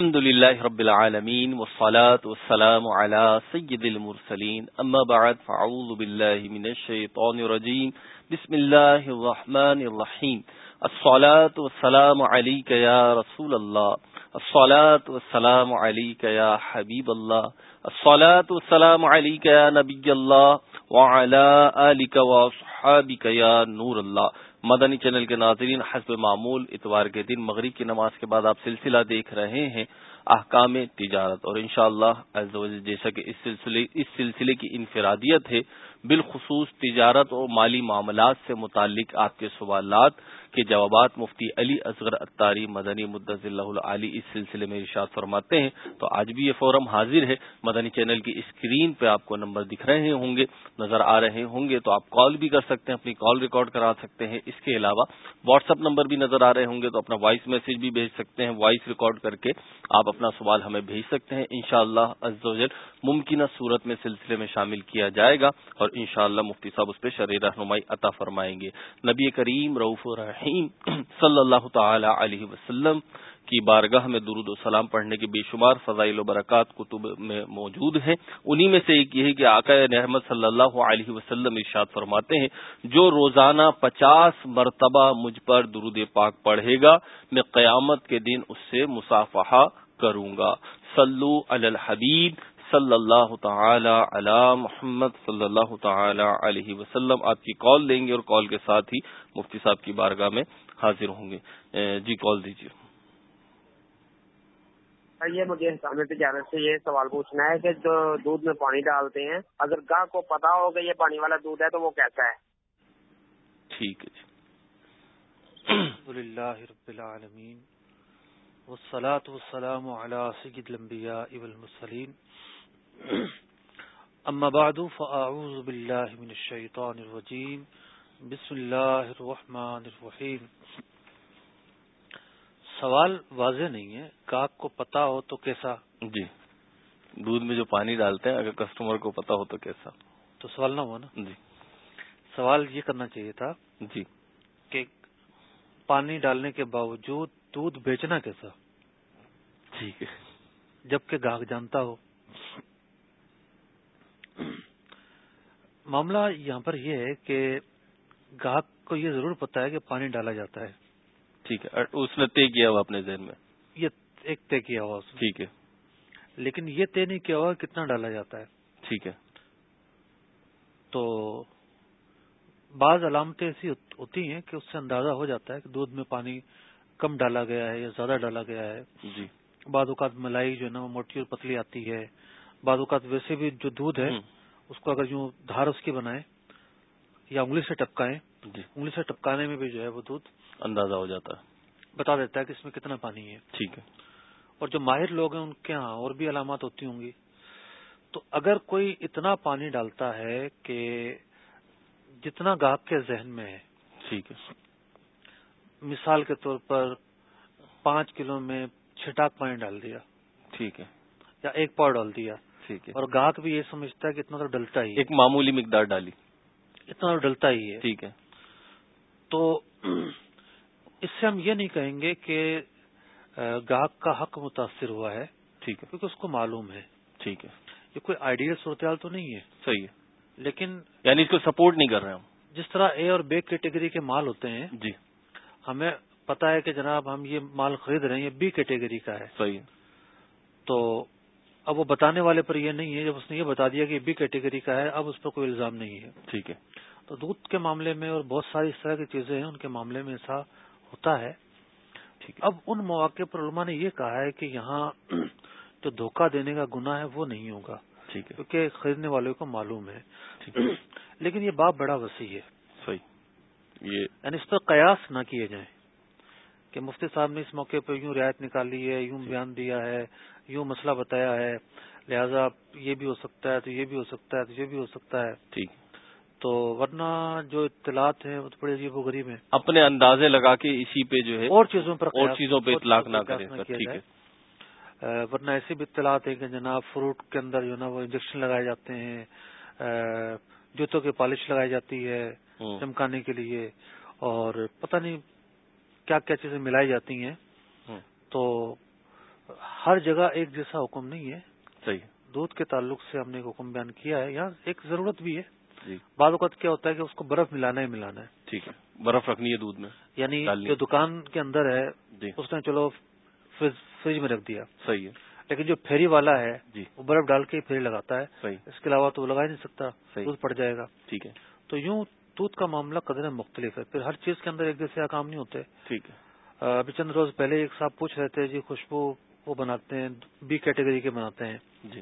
الحمد لله رب العالمين والصلاة والسلام على سيد المرسلين. أما بعد فعوذ بالله من الشيطان الرجيم. بسم الله الرحمن الرحيم. الصلاة والسلام عليك يا رسول الله. الصلاة والسلام عليك يا حبيب الله. الصلاة والسلام عليك يا نبي الله. وعلى آلك وصحابك يا نور الله. مدنی چینل کے ناظرین، حسب معمول اتوار کے دن مغرب کی نماز کے بعد آپ سلسلہ دیکھ رہے ہیں احکام تجارت اور انشاءاللہ شاء جیسا کہ اس سلسلے اس سلسلے کی انفرادیت ہے، بالخصوص تجارت اور مالی معاملات سے متعلق آپ کے سوالات کے جوابات مفتی علی اصغر اتاری مدنی مدض اللہ علی اس سلسلے میں ارشاد فرماتے ہیں۔ تو آج بھی یہ فورم حاضر ہے۔ مدنی چینل کی اسکرین پہ آپ کو نمبر دکھ رہے ہوں گے، نظر آ رہے ہوں گے تو آپ کال بھی کر سکتے ہیں، اپنی کال ریکارڈ کرا سکتے ہیں۔ اس کے علاوہ واٹس اپ نمبر بھی نظر آ رہے ہوں گے تو اپنا وائس میسج بھی بھیج سکتے ہیں۔ وائس ریکارڈ کر کے آپ اپنا سوال ہمیں بھیج سکتے ہیں۔ انشاءاللہ شاء اللہ ممکنہ صورت میں سلسلے میں شامل کیا جائے گا اور انشاءاللہ مفتی صاحب اس پہ شرح رہنمائی عطا فرمائیں گے۔ نبی کریم رعف الرحیم۔ صلی اللہ تعالی علیہ وسلم کی بارگاہ میں درود و سلام پڑھنے کے بے شمار فضائل و برکات کتب میں موجود ہیں۔ انہی میں سے ایک یہ ہے کہ آقا نحمد صلی اللہ علیہ وسلم ارشاد فرماتے ہیں، جو روزانہ پچاس مرتبہ مجھ پر درود پاک پڑھے گا، میں قیامت کے دن اس سے مسافہ کروں گا۔ سلو الحبیب صلی اللہ تعالی علی محمد صلی اللہ تعالی علیہ وسلم۔ آپ کی کال لیں گے اور کال کے ساتھ ہی مفتی صاحب کی بارگاہ میں حاضر ہوں گے۔ جی کال دیجیے۔ یہ مجھے سامنے تجارت سے یہ سوال پوچھنا ہے کہ جو دودھ میں پانی ڈالتے ہیں اگر گاہ کو پتا ہو کہ یہ پانی والا دودھ ہے تو وہ کیسا ہے؟ ٹھیک ہے رب العالمین والصلاة والسلام على سيد الانبياء والمرسلين اما بعد فاعوذ بالله من الشيطان الرجيم. بسم الله الرحمن الرحيم. سوال واضح نہیں ہے کاک کو پتا ہو تو کیسا؟ جی دودھ میں جو پانی ڈالتے ہیں اگر کسٹمر کو پتا ہو تو کیسا؟ تو سوال نہ ہوا نا؟ جی۔ سوال یہ کرنا چاہیے تھا جی۔ کہ پانی ڈالنے کے باوجود دودھ بیچنا کیسا؟ ٹھیک ہے۔ جبکہ گاہک جانتا ہو۔ معاملہ یہاں پر یہ ہے کہ گاہک کو یہ ضرور پتا ہے کہ پانی ڈالا جاتا ہے۔ ٹھیک ہے اس نے طے کیا ہوا اپنے ذہن میں؟ یہ ایک طے کیا ہوا ٹھیک ہے۔ لیکن یہ طے نہیں کیا ہوا کتنا ڈالا جاتا ہے۔ ٹھیک ہے۔ تو بعض علامتیں ایسی ہوتی ہیں کہ اس سے اندازہ ہو جاتا ہے کہ دودھ میں پانی کم ڈالا گیا ہے یا زیادہ ڈالا گیا ہے۔ جی۔ بعض اوقات ملائی جو ہے نا وہ موٹی اور پتلی آتی ہے۔ بعض اوقات ویسے بھی جو دودھ ہے اس کو اگر یوں دھار اس کی بنائے یا انگلی سے ٹپکائیں جی۔ انگلی سے ٹپکانے میں بھی جو ہے وہ دودھ اندازہ ہو جاتا ہے۔ بتا دیتا ہے کہ اس میں کتنا پانی ہے۔ ٹھیک ہے۔ اور جو ماہر لوگ ہیں ان کے ہاں اور بھی علامات ہوتی ہوں گی۔ تو اگر کوئی اتنا پانی ڈالتا ہے کہ جتنا گاہک کے ذہن میں ہے۔ ٹھیک ہے۔ مثال کے طور پر پانچ کلو میں چھٹاک پانی ڈال دیا۔ ٹھیک ہے۔ یا ایک پاؤ ڈال دیا۔ ٹھیک ہے۔ اور گاہک بھی یہ سمجھتا ہے کہ اتنا تو ڈلتا ہی ایک معمولی مقدار ڈالی۔ اتنا تو ڈلتا ہی ہے۔ ٹھیک ہے۔ تو اس سے ہم یہ نہیں کہیں گے کہ گاہک کا حق متاثر ہوا ہے۔ ٹھیک ہے۔ کیونکہ اس کو معلوم ہے۔ ٹھیک ہے۔ یہ کوئی آئیڈیل صورتحال تو نہیں ہے۔ صحیح ہے۔ لیکن یعنی اس کو سپورٹ نہیں کر رہے ہم۔ جس طرح اے اور بے کیٹیگری کے مال ہوتے ہیں جی۔ ہمیں پتا ہے کہ جناب ہم یہ مال خرید رہے ہیں یہ بی کیٹیگری کا ہے۔ صحیح تو اب وہ بتانے والے پر یہ نہیں ہے جب اس نے یہ بتا دیا کہ بی کیٹیگری کا ہے اب اس پر کوئی الزام نہیں ہے۔ ٹھیک ہے۔ تو دودھ کے معاملے میں اور بہت ساری اس طرح کی چیزیں ہیں ان کے معاملے میں ایسا ہوتا ہے۔ ٹھیک اب ان مواقع پر علماء نے یہ کہا ہے کہ یہاں جو دھوکہ دینے کا گناہ ہے وہ نہیں ہوگا۔ ٹھیک ہے۔ کیونکہ خریدنے والوں کو معلوم ہے۔ لیکن یہ باپ بڑا وسیع ہے۔ صحیح۔ یہ یعنی اس پر قیاس نہ کیے جائیں کہ مفتی صاحب نے اس موقع پہ یوں رعایت نکالی ہے یوں بیان دیا ہے۔ یوں مسئلہ بتایا ہے لہذا یہ بھی ہو سکتا ہے تو یہ بھی ہو سکتا ہے تو یہ بھی ہو سکتا ہے۔ ٹھیک۔ تو ورنہ جو اطلاعات ہیں وہ تو بڑے عجیب و غریب ہیں۔ اپنے اندازے لگا کے اسی پہ جو ہے اور چیزوں پر اور چیزوں پہ اطلاق نہ کریں ٹھیک ہے۔ ورنہ ایسی بھی اطلاعات ہیں کہ جناب فروٹ کے اندر جو نا وہ انجیکشن لگائے جاتے ہیں جوتوں کی پالش لگائی جاتی ہے چمکانے کے لیے اور پتہ نہیں کیا کیا چیزیں ملائی جاتی ہیں۔ تو ہر جگہ ایک جیسا حکم نہیں ہے۔ صحیح۔ دودھ کے تعلق سے ہم نے ایک حکم بیان کیا ہے۔ یہاں ایک ضرورت بھی ہے۔ جی۔ بعض اوقات کیا ہوتا ہے کہ اس کو برف ملانا ہی ملانا ہے۔ ٹھیک ہے۔ برف رکھنی ہے دودھ میں۔ یعنی جو دکان کے اندر ہے جی۔ اس نے چلو فریج فریج میں رکھ دیا۔ صحیح ہے۔ لیکن جو پھیری والا ہے جی۔ وہ برف ڈال کے پھیری لگاتا ہے۔ صحیح۔ اس کے علاوہ تو وہ لگا ہی نہیں سکتا۔ صحیح۔ دودھ پڑ جائے گا۔ ٹھیک ہے۔ تو یوں دودھ کا معاملہ قدر مختلف ہے۔ پھر ہر چیز کے اندر ایک جیسے احکام نہیں ہوتے۔ ٹھیک ہے۔ ابھی چند روز پہلے ایک صاحب پوچھ رہے تھے جی خوشبو وہ بناتے ہیں بی کیٹیگری کے بناتے ہیں۔ جی۔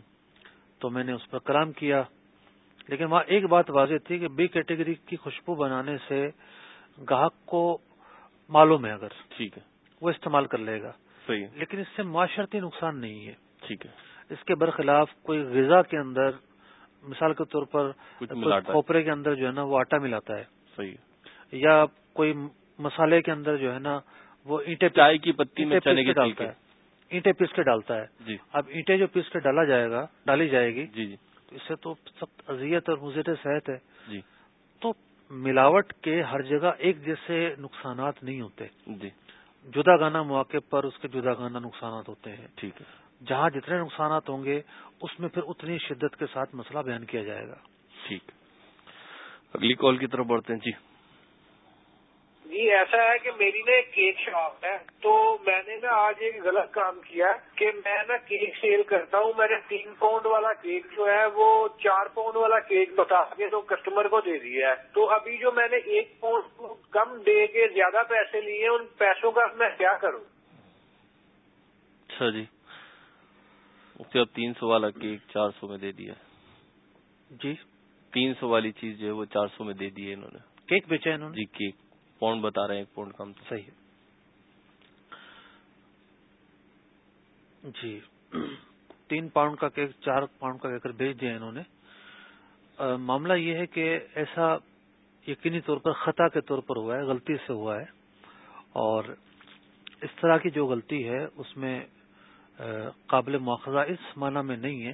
تو میں نے اس پر کلام کیا۔ لیکن وہاں ایک بات واضح تھی کہ بی کیٹیگری کی خوشبو بنانے سے گاہک کو معلوم ہے اگر۔ ٹھیک ہے۔ وہ استعمال کر لے گا۔ صحیح لیکن اس سے معاشرتی نقصان نہیں ہے۔ ٹھیک ہے۔ اس کے برخلاف کوئی غذا کے اندر مثال کے طور پر کھوپرے کے اندر جو ہے نا وہ آٹا ملاتا ہے۔ صحیح یا کوئی مسالے کے اندر جو ہے نا وہ پیس- چائے کی پتی میں چنے کی کے ڈالتا ہے۔ اینٹیں پیس کے ڈالتا ہے۔ جی۔ اب اینٹیں جو پیس کے ڈالا جائے گا ڈالی جائے گی جی جی۔ تو اس سے تو سخت اذیت اور مضر صحت ہے۔ جی۔ تو ملاوٹ کے ہر جگہ ایک جیسے نقصانات نہیں ہوتے۔ جی۔ جدا گانا مواقع پر اس کے جدا گانا نقصانات ہوتے ہیں۔ ٹھیک ہے۔ جہاں جتنے نقصانات ہوں گے اس میں پھر اتنی شدت کے ساتھ مسئلہ بیان کیا جائے گا۔ ٹھیک۔ اگلی کال کی طرف بڑھتے ہیں۔ جی۔ جی ایسا ہے کہ میری نا ایک کیک شاپ ہے۔ تو میں نے نا آج ایک غلط کام کیا کہ میں نا کیک سیل کرتا ہوں۔ میں نے تین پاؤنڈ والا کیک جو ہے وہ چار پاؤنڈ والا کیک بتا کے تو کسٹمر کو دے دیا ہے تو ابھی جو میں نے ایک پاؤنڈ کم دے کے زیادہ پیسے لیے ان پیسوں کا میں کیا کروں؟ اچھا جی۔ اس اب تین سو والا کیک چار سو میں دے دیا۔ جی۔ تین سو والی چیز جو ہے وہ چار سو میں دے دی ہے انہوں نے۔ کیک بیچا ہے انہوں نے؟ جی کیک۔ پاؤنڈ بتا رہے ہیں ایک پاؤنڈ کم صحیح ہے۔ جی۔ تین پاؤنڈ کا کیک چار پاؤنڈ کا کیک بھیج دیا انہوں نے۔ آ، معاملہ یہ ہے کہ ایسا یقینی طور پر خطا کے طور پر ہوا ہے غلطی سے ہوا ہے۔ اور اس طرح کی جو غلطی ہے اس میں آ، قابل مواخذہ اس معنی میں نہیں ہے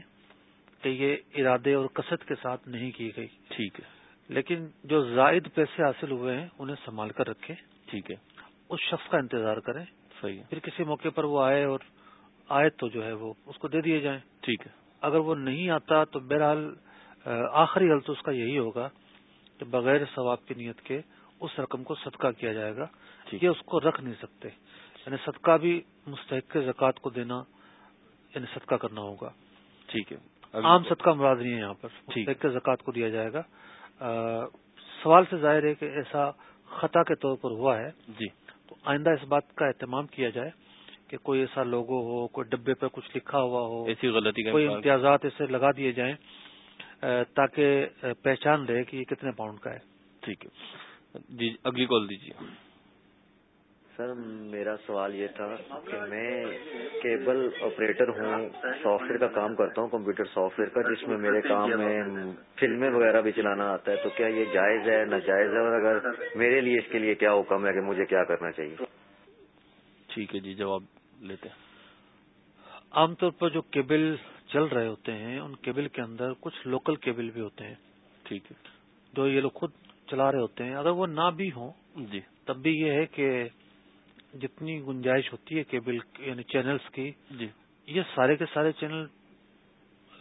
کہ یہ ارادے اور کثرت کے ساتھ نہیں کی گئی۔ ٹھیک ہے۔ لیکن جو زائد پیسے حاصل ہوئے ہیں انہیں سنبھال کر رکھیں۔ ٹھیک ہے۔ اس شخص کا انتظار کریں۔ صحیح ہے۔ پھر کسی موقع پر وہ آئے اور آئے تو جو ہے وہ اس کو دے دیے جائیں۔ ٹھیک ہے۔ اگر وہ نہیں آتا تو بہرحال آخری حل تو اس کا یہی ہوگا کہ بغیر ثواب کی نیت کے اس رقم کو صدقہ کیا جائے گا یہ اس کو رکھ نہیں سکتے۔ یعنی صدقہ بھی مستحق زکوٰۃ کو دینا یعنی صدقہ کرنا ہوگا۔ ٹھیک ہے۔ عام صدقہ مراد نہیں ہے یہاں پر۔ مستحق زکوٰۃ کو دیا جائے گا۔ سوال سے ظاہر ہے کہ ایسا خطا کے طور پر ہوا ہے۔ جی۔ تو آئندہ اس بات کا اہتمام کیا جائے کہ کوئی ایسا لوگو ہو کوئی ڈبے پہ کچھ لکھا ہوا ہو ایسی غلطی کوئی امتیازات اسے لگا دیے جائیں تاکہ پہچان رہے کہ یہ کتنے پاؤنڈ کا ہے۔ ٹھیک ہے۔ جی اگلی کال دیجیے۔ سر میرا سوال یہ تھا کہ میں کیبل آپریٹر ہوں سافٹ ویئر کا کام کرتا ہوں کمپیوٹر سافٹ ویئر کا جس میں میرے کام میں فلمیں وغیرہ بھی چلانا آتا ہے تو کیا یہ جائز ہے ناجائز ہے؟ اور اگر میرے لیے اس کے لیے کیا حکم ہے کہ مجھے کیا کرنا چاہیے؟ ٹھیک ہے جی جواب لیتے ہیں۔ عام طور پر جو کیبل چل رہے ہوتے ہیں ان کیبل کے اندر کچھ لوکل کیبل بھی ہوتے ہیں۔ ٹھیک ہے۔ جو یہ لوگ خود چلا رہے ہوتے ہیں اگر وہ نہ بھی ہوں جی۔ تب بھی یہ ہے کہ جتنی گنجائش ہوتی ہے کیبل یعنی چینلز کی جی۔ یہ سارے کے سارے چینل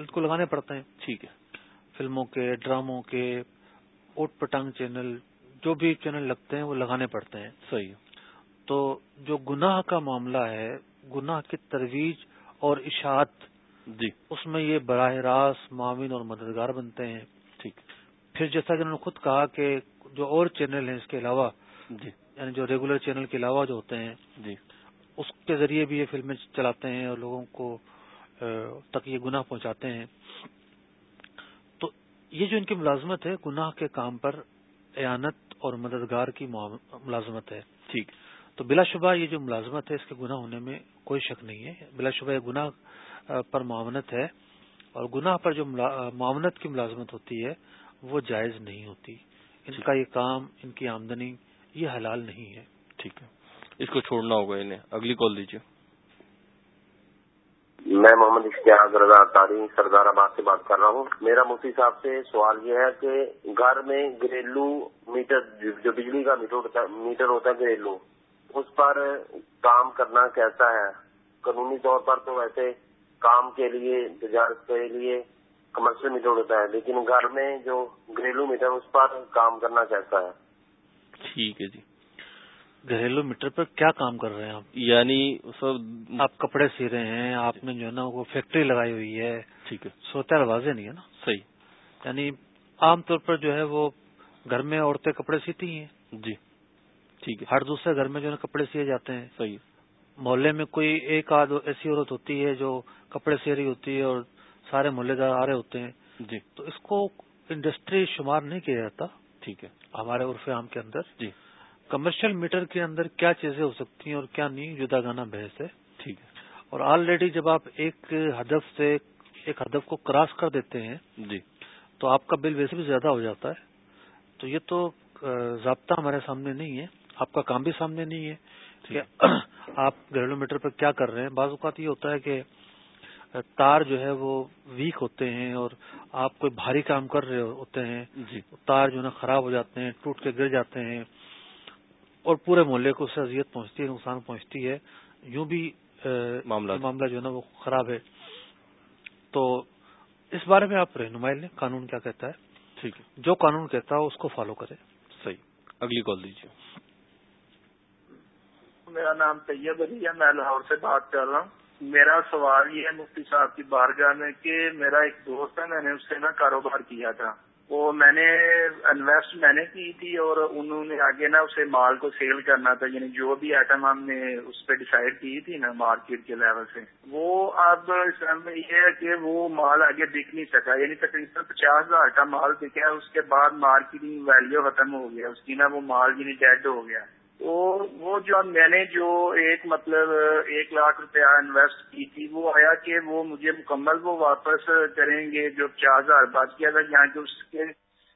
کو لگانے پڑتے ہیں۔ ٹھیک ہے۔ فلموں کے ڈراموں کے اوٹ پٹانگ چینل جو بھی چینل لگتے ہیں وہ لگانے پڑتے ہیں۔ صحیح تو جو گناہ کا معاملہ ہے گناہ کی ترویج اور اشاعت جی۔ اس میں یہ براہ راست معاون اور مددگار بنتے ہیں۔ ٹھیک پھر جیسا کہ انہوں نے خود کہا کہ جو اور چینل ہیں اس کے علاوہ جی۔ یعنی جو ریگولر چینل کے علاوہ جو ہوتے ہیں جی۔ اس کے ذریعے بھی یہ فلمیں چلاتے ہیں اور لوگوں کو تک یہ گناہ پہنچاتے ہیں۔ تو یہ جو ان کی ملازمت ہے گناہ کے کام پر اعانت اور مددگار کی ملازمت ہے۔ ٹھیک۔ تو بلا شبہ یہ جو ملازمت ہے اس کے گناہ ہونے میں کوئی شک نہیں ہے۔ بلا شبہ یہ گناہ پر معاونت ہے۔ اور گناہ پر جو معاونت کی ملازمت ہوتی ہے وہ جائز نہیں ہوتی۔ ان کا یہ کام ان کی آمدنی یہ حلال نہیں ہے۔ ٹھیک ہے۔ اس کو چھوڑنا ہوگا انہیں۔ اگلی کال دیجیے۔ میں محمد اشتیاق رضا تاری سردار آباد سے بات کر رہا ہوں۔ میرا مفتی صاحب سے سوال یہ ہے کہ گھر میں گھریلو میٹر، جو بجلی کا میٹر ہوتا ہے، میٹر ہوتا ہے گھریلو، اس پر کام کرنا کیسا ہے؟ قانونی طور پر تو ویسے کام کے لیے، تجارت کے لیے کمرشل میٹر ہوتا ہے، لیکن گھر میں جو گھریلو میٹر اس پر کام کرنا چاہتا ہے؟ ٹھیک ہے جی۔ گھریلو میٹر پر کیا کام کر رہے ہیں آپ؟ یعنی آپ کپڑے سی رہے ہیں آپ نے جو ہے نا وہ فیکٹری لگائی ہوئی ہے۔ ٹھیک ہے۔ سوتا واضح نہیں ہے نا؟ صحیح۔ یعنی عام طور پر جو ہے وہ گھر میں عورتیں کپڑے سیتی ہیں۔ جی۔ ٹھیک ہے۔ ہر دوسرے گھر میں جو ہے کپڑے سیے جاتے ہیں۔ صحیح محلے میں کوئی ایک آدھ ایسی عورت ہوتی ہے جو کپڑے سی رہی ہوتی ہے اور سارے محلے دار آ رہے ہوتے ہیں۔ جی۔ تو اس کو انڈسٹری شمار نہیں کیا جاتا؟ ٹھیک ہے۔ ہمارے عرف عام کے اندر جی۔ کمرشل میٹر کے اندر کیا چیزیں ہو سکتی ہیں اور کیا نہیں جدا گانا بحث ہے۔ ٹھیک ہے۔ اور آلریڈی جب آپ ایک ہدف سے ایک ہدف کو کراس کر دیتے ہیں جی۔ تو آپ کا بل ویسے بھی زیادہ ہو جاتا ہے۔ تو یہ تو ضابطہ ہمارے سامنے نہیں ہے۔ آپ کا کام بھی سامنے نہیں ہے کہ آپ گھریلو میٹر پر کیا کر رہے ہیں۔ بعض اوقات یہ ہوتا ہے کہ تار جو ہے وہ ویک ہوتے ہیں اور آپ کوئی بھاری کام کر رہے ہوتے ہیں جی۔ تار جو ہے نا خراب ہو جاتے ہیں ٹوٹ کے گر جاتے ہیں اور پورے محلے کو اس سے اذیت پہنچتی ہے نقصان پہنچتی ہے۔ یوں بھی معاملہ۔ جو ہے نا وہ خراب ہے۔ تو اس بارے میں آپ رہنمائی لیں قانون کیا کہتا ہے؟ ٹھیک ہے۔ جو قانون کہتا ہے اس کو فالو کریں۔ صحیح۔ اگلی کال دیجیے۔ میرا نام طیب علی ہے میں لاہور سے بات کر رہا ہوں۔ میرا سوال یہ ہے مفتی صاحب کی بارگاہ میں کہ میرا ایک دوست ہے، میں نے اس سے نا کاروبار کیا تھا۔ وہ میں نے انویسٹ میں نے کی تھی اور انہوں نے آگے نا اسے مال کو سیل کرنا تھا یعنی جو بھی آئٹم ہم نے اس پہ ڈیسائڈ کی تھی نا مارکیٹ کے لیول سے۔ وہ اب اس میں یہ ہے کہ وہ مال آگے بک نہیں سکا یعنی تقریباً پچاس ہزار کا مال بکا اس کے بعد مارکیٹنگ ویلیو ختم ہو گیا، اس کی نا وہ مال یعنی ڈیڈ ہو گیا۔ تو وہ جو میں نے جو ایک مطلب ایک لاکھ روپیہ انویسٹ کی تھی وہ آیا کہ وہ مجھے مکمل وہ واپس کریں گے جو پچاس ہزار بچ گیا تھا یہاں کے اس کے